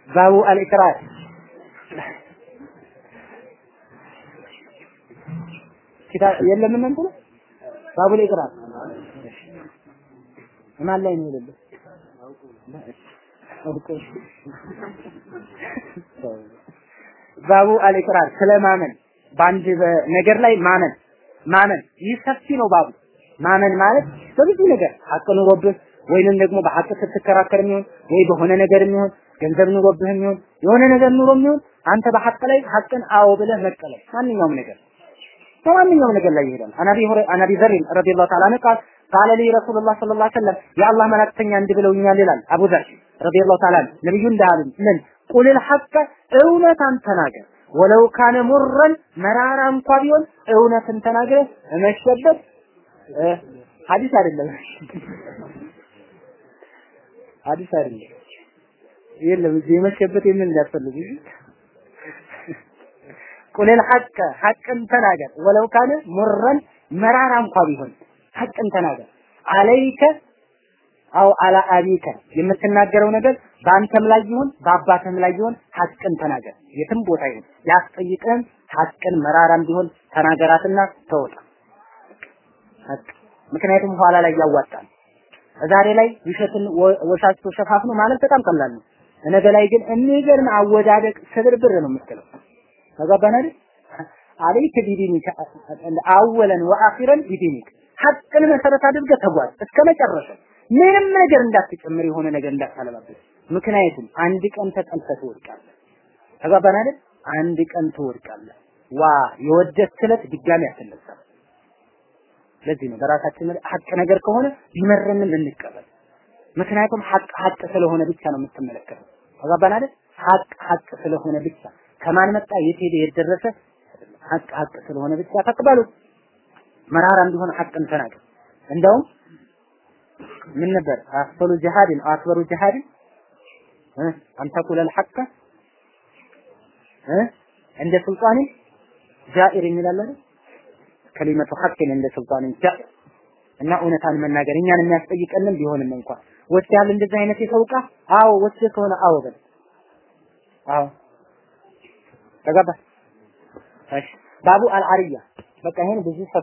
ባቡ አልኢክራር ኪታብ የለም እናንተ ነው ባቡ አልኢክራር ማን ላይ ነው የሌለው? ባቡ አልኢቅራር ስለማመን በአንድ ነገር ላይ ማመን ማመን ይህ ሰፊ ነው ባቡ። ማመን ማለት በብዙ ነገር ሀቅ ኑሮብህ ወይንም ደግሞ በሀቅ ስትከራከር የሚሆን ወይ በሆነ ነገር የሚሆን ገንዘብ ኑሮብህ የሚሆን የሆነ ነገር ኑሮ የሚሆን አንተ በሀቅ ላይ ሀቅን አዎ ብለህ መቀበል ማንኛውም ነገር። በማንኛውም ነገር ላይ ይሄዳል። አናቢ ሆረ አናቢ ዘር ረዲየላሁ ተዓላ ቃል ቃለ ሊ ረሱሉላህ ሰለላሁ ዐለይሂ ወሰለም የአላህ መላእክተኛ እንዲህ ብለውኛል ይላል አቡ ዘር ረዲየላሁ ተዓላ ነብዩ እንዳሉኝ ምን? ቁልል ሐቀ እውነታን ተናገር ወለው ካነ ሙረን መራራ እንኳ ቢሆን እውነትን ተናግረህ እመሸበት። ሐዲስ አይደለም። ሐዲስ አይደለም። የለም እዚህ የመሸበት የምን እንዳትፈልጉ። ቁልል ሐቀ ሐቅን ተናገር። ወለው ካነ ሙረን መራራ እንኳ ቢሆን ሐቅን ተናገር። አለይከ አው አላ አቢከ የምትናገረው ነገር በአንተም ላይ ይሁን በአባትም ላይ ይሁን ሐቅን ተናገር። የትም ቦታ ይሁን ያስጠይቅህም ሐቅን መራራም ቢሆን ተናገራትና ተወጣ። ሐቅ ምክንያቱም ኋላ ላይ ያዋጣል። ዛሬ ላይ ውሸትን ወሻሽቶ ሸፋፍኖ ማለት በጣም ቀላል ነው። ነገ ላይ ግን የሚገርም አወዳደቅ ስብርብር ነው የምትለው። ተገባን አይደል? አለይከ አወለን ወአኺረን ቢዲኒክ ሐቅን መሰረት አድርገህ ተጓዝ እስከ መጨረሻ ምንም ነገር እንዳትጨምር የሆነ ነገር እንዳታለባበት። ምክንያቱም አንድ ቀን ተጠልፈህ ትወድቃለህ። ተግባባን አይደል? አንድ ቀን ትወድቃለህ። ዋ የወደድክለት ድጋሚ አትነሳም። ለዚህ ነው በራሳችን ሀቅ ነገር ከሆነ ቢመረንም ልንቀበል። ምክንያቱም ሀቅ ሀቅ ስለሆነ ብቻ ነው የምትመለከተው። ተጋባን አይደል? ሀቅ ሀቅ ስለሆነ ብቻ ከማን መጣ የት ሄደ የት ደረሰ ሀቅ ሀቅ ስለሆነ ብቻ ተቀበሉ። መራራም ቢሆን ሀቅን ተናገር። እንደውም ምን ነበር? አስፈሉ ጅሃድን አክበሩ ጅሃድን? አንተቁለል ሐቀ እንደ ሱልጣን ጃኢር የሚላል አይደል? ከሊመቱ ሐቅን እንደ ሱልጣን ጃኢር። እና እውነታን መናገር እኛን የሚያስጠይቀንም ቢሆንም እንኳን። ወስደሃል እንደዚህ አይነት የሰው ዕቃ አዎ ወስደህ ከሆነ አዎ በል። አዎ። ተገባ እሺ። ባቡ አልዓሪያ። በቃ ይሄን ብዙ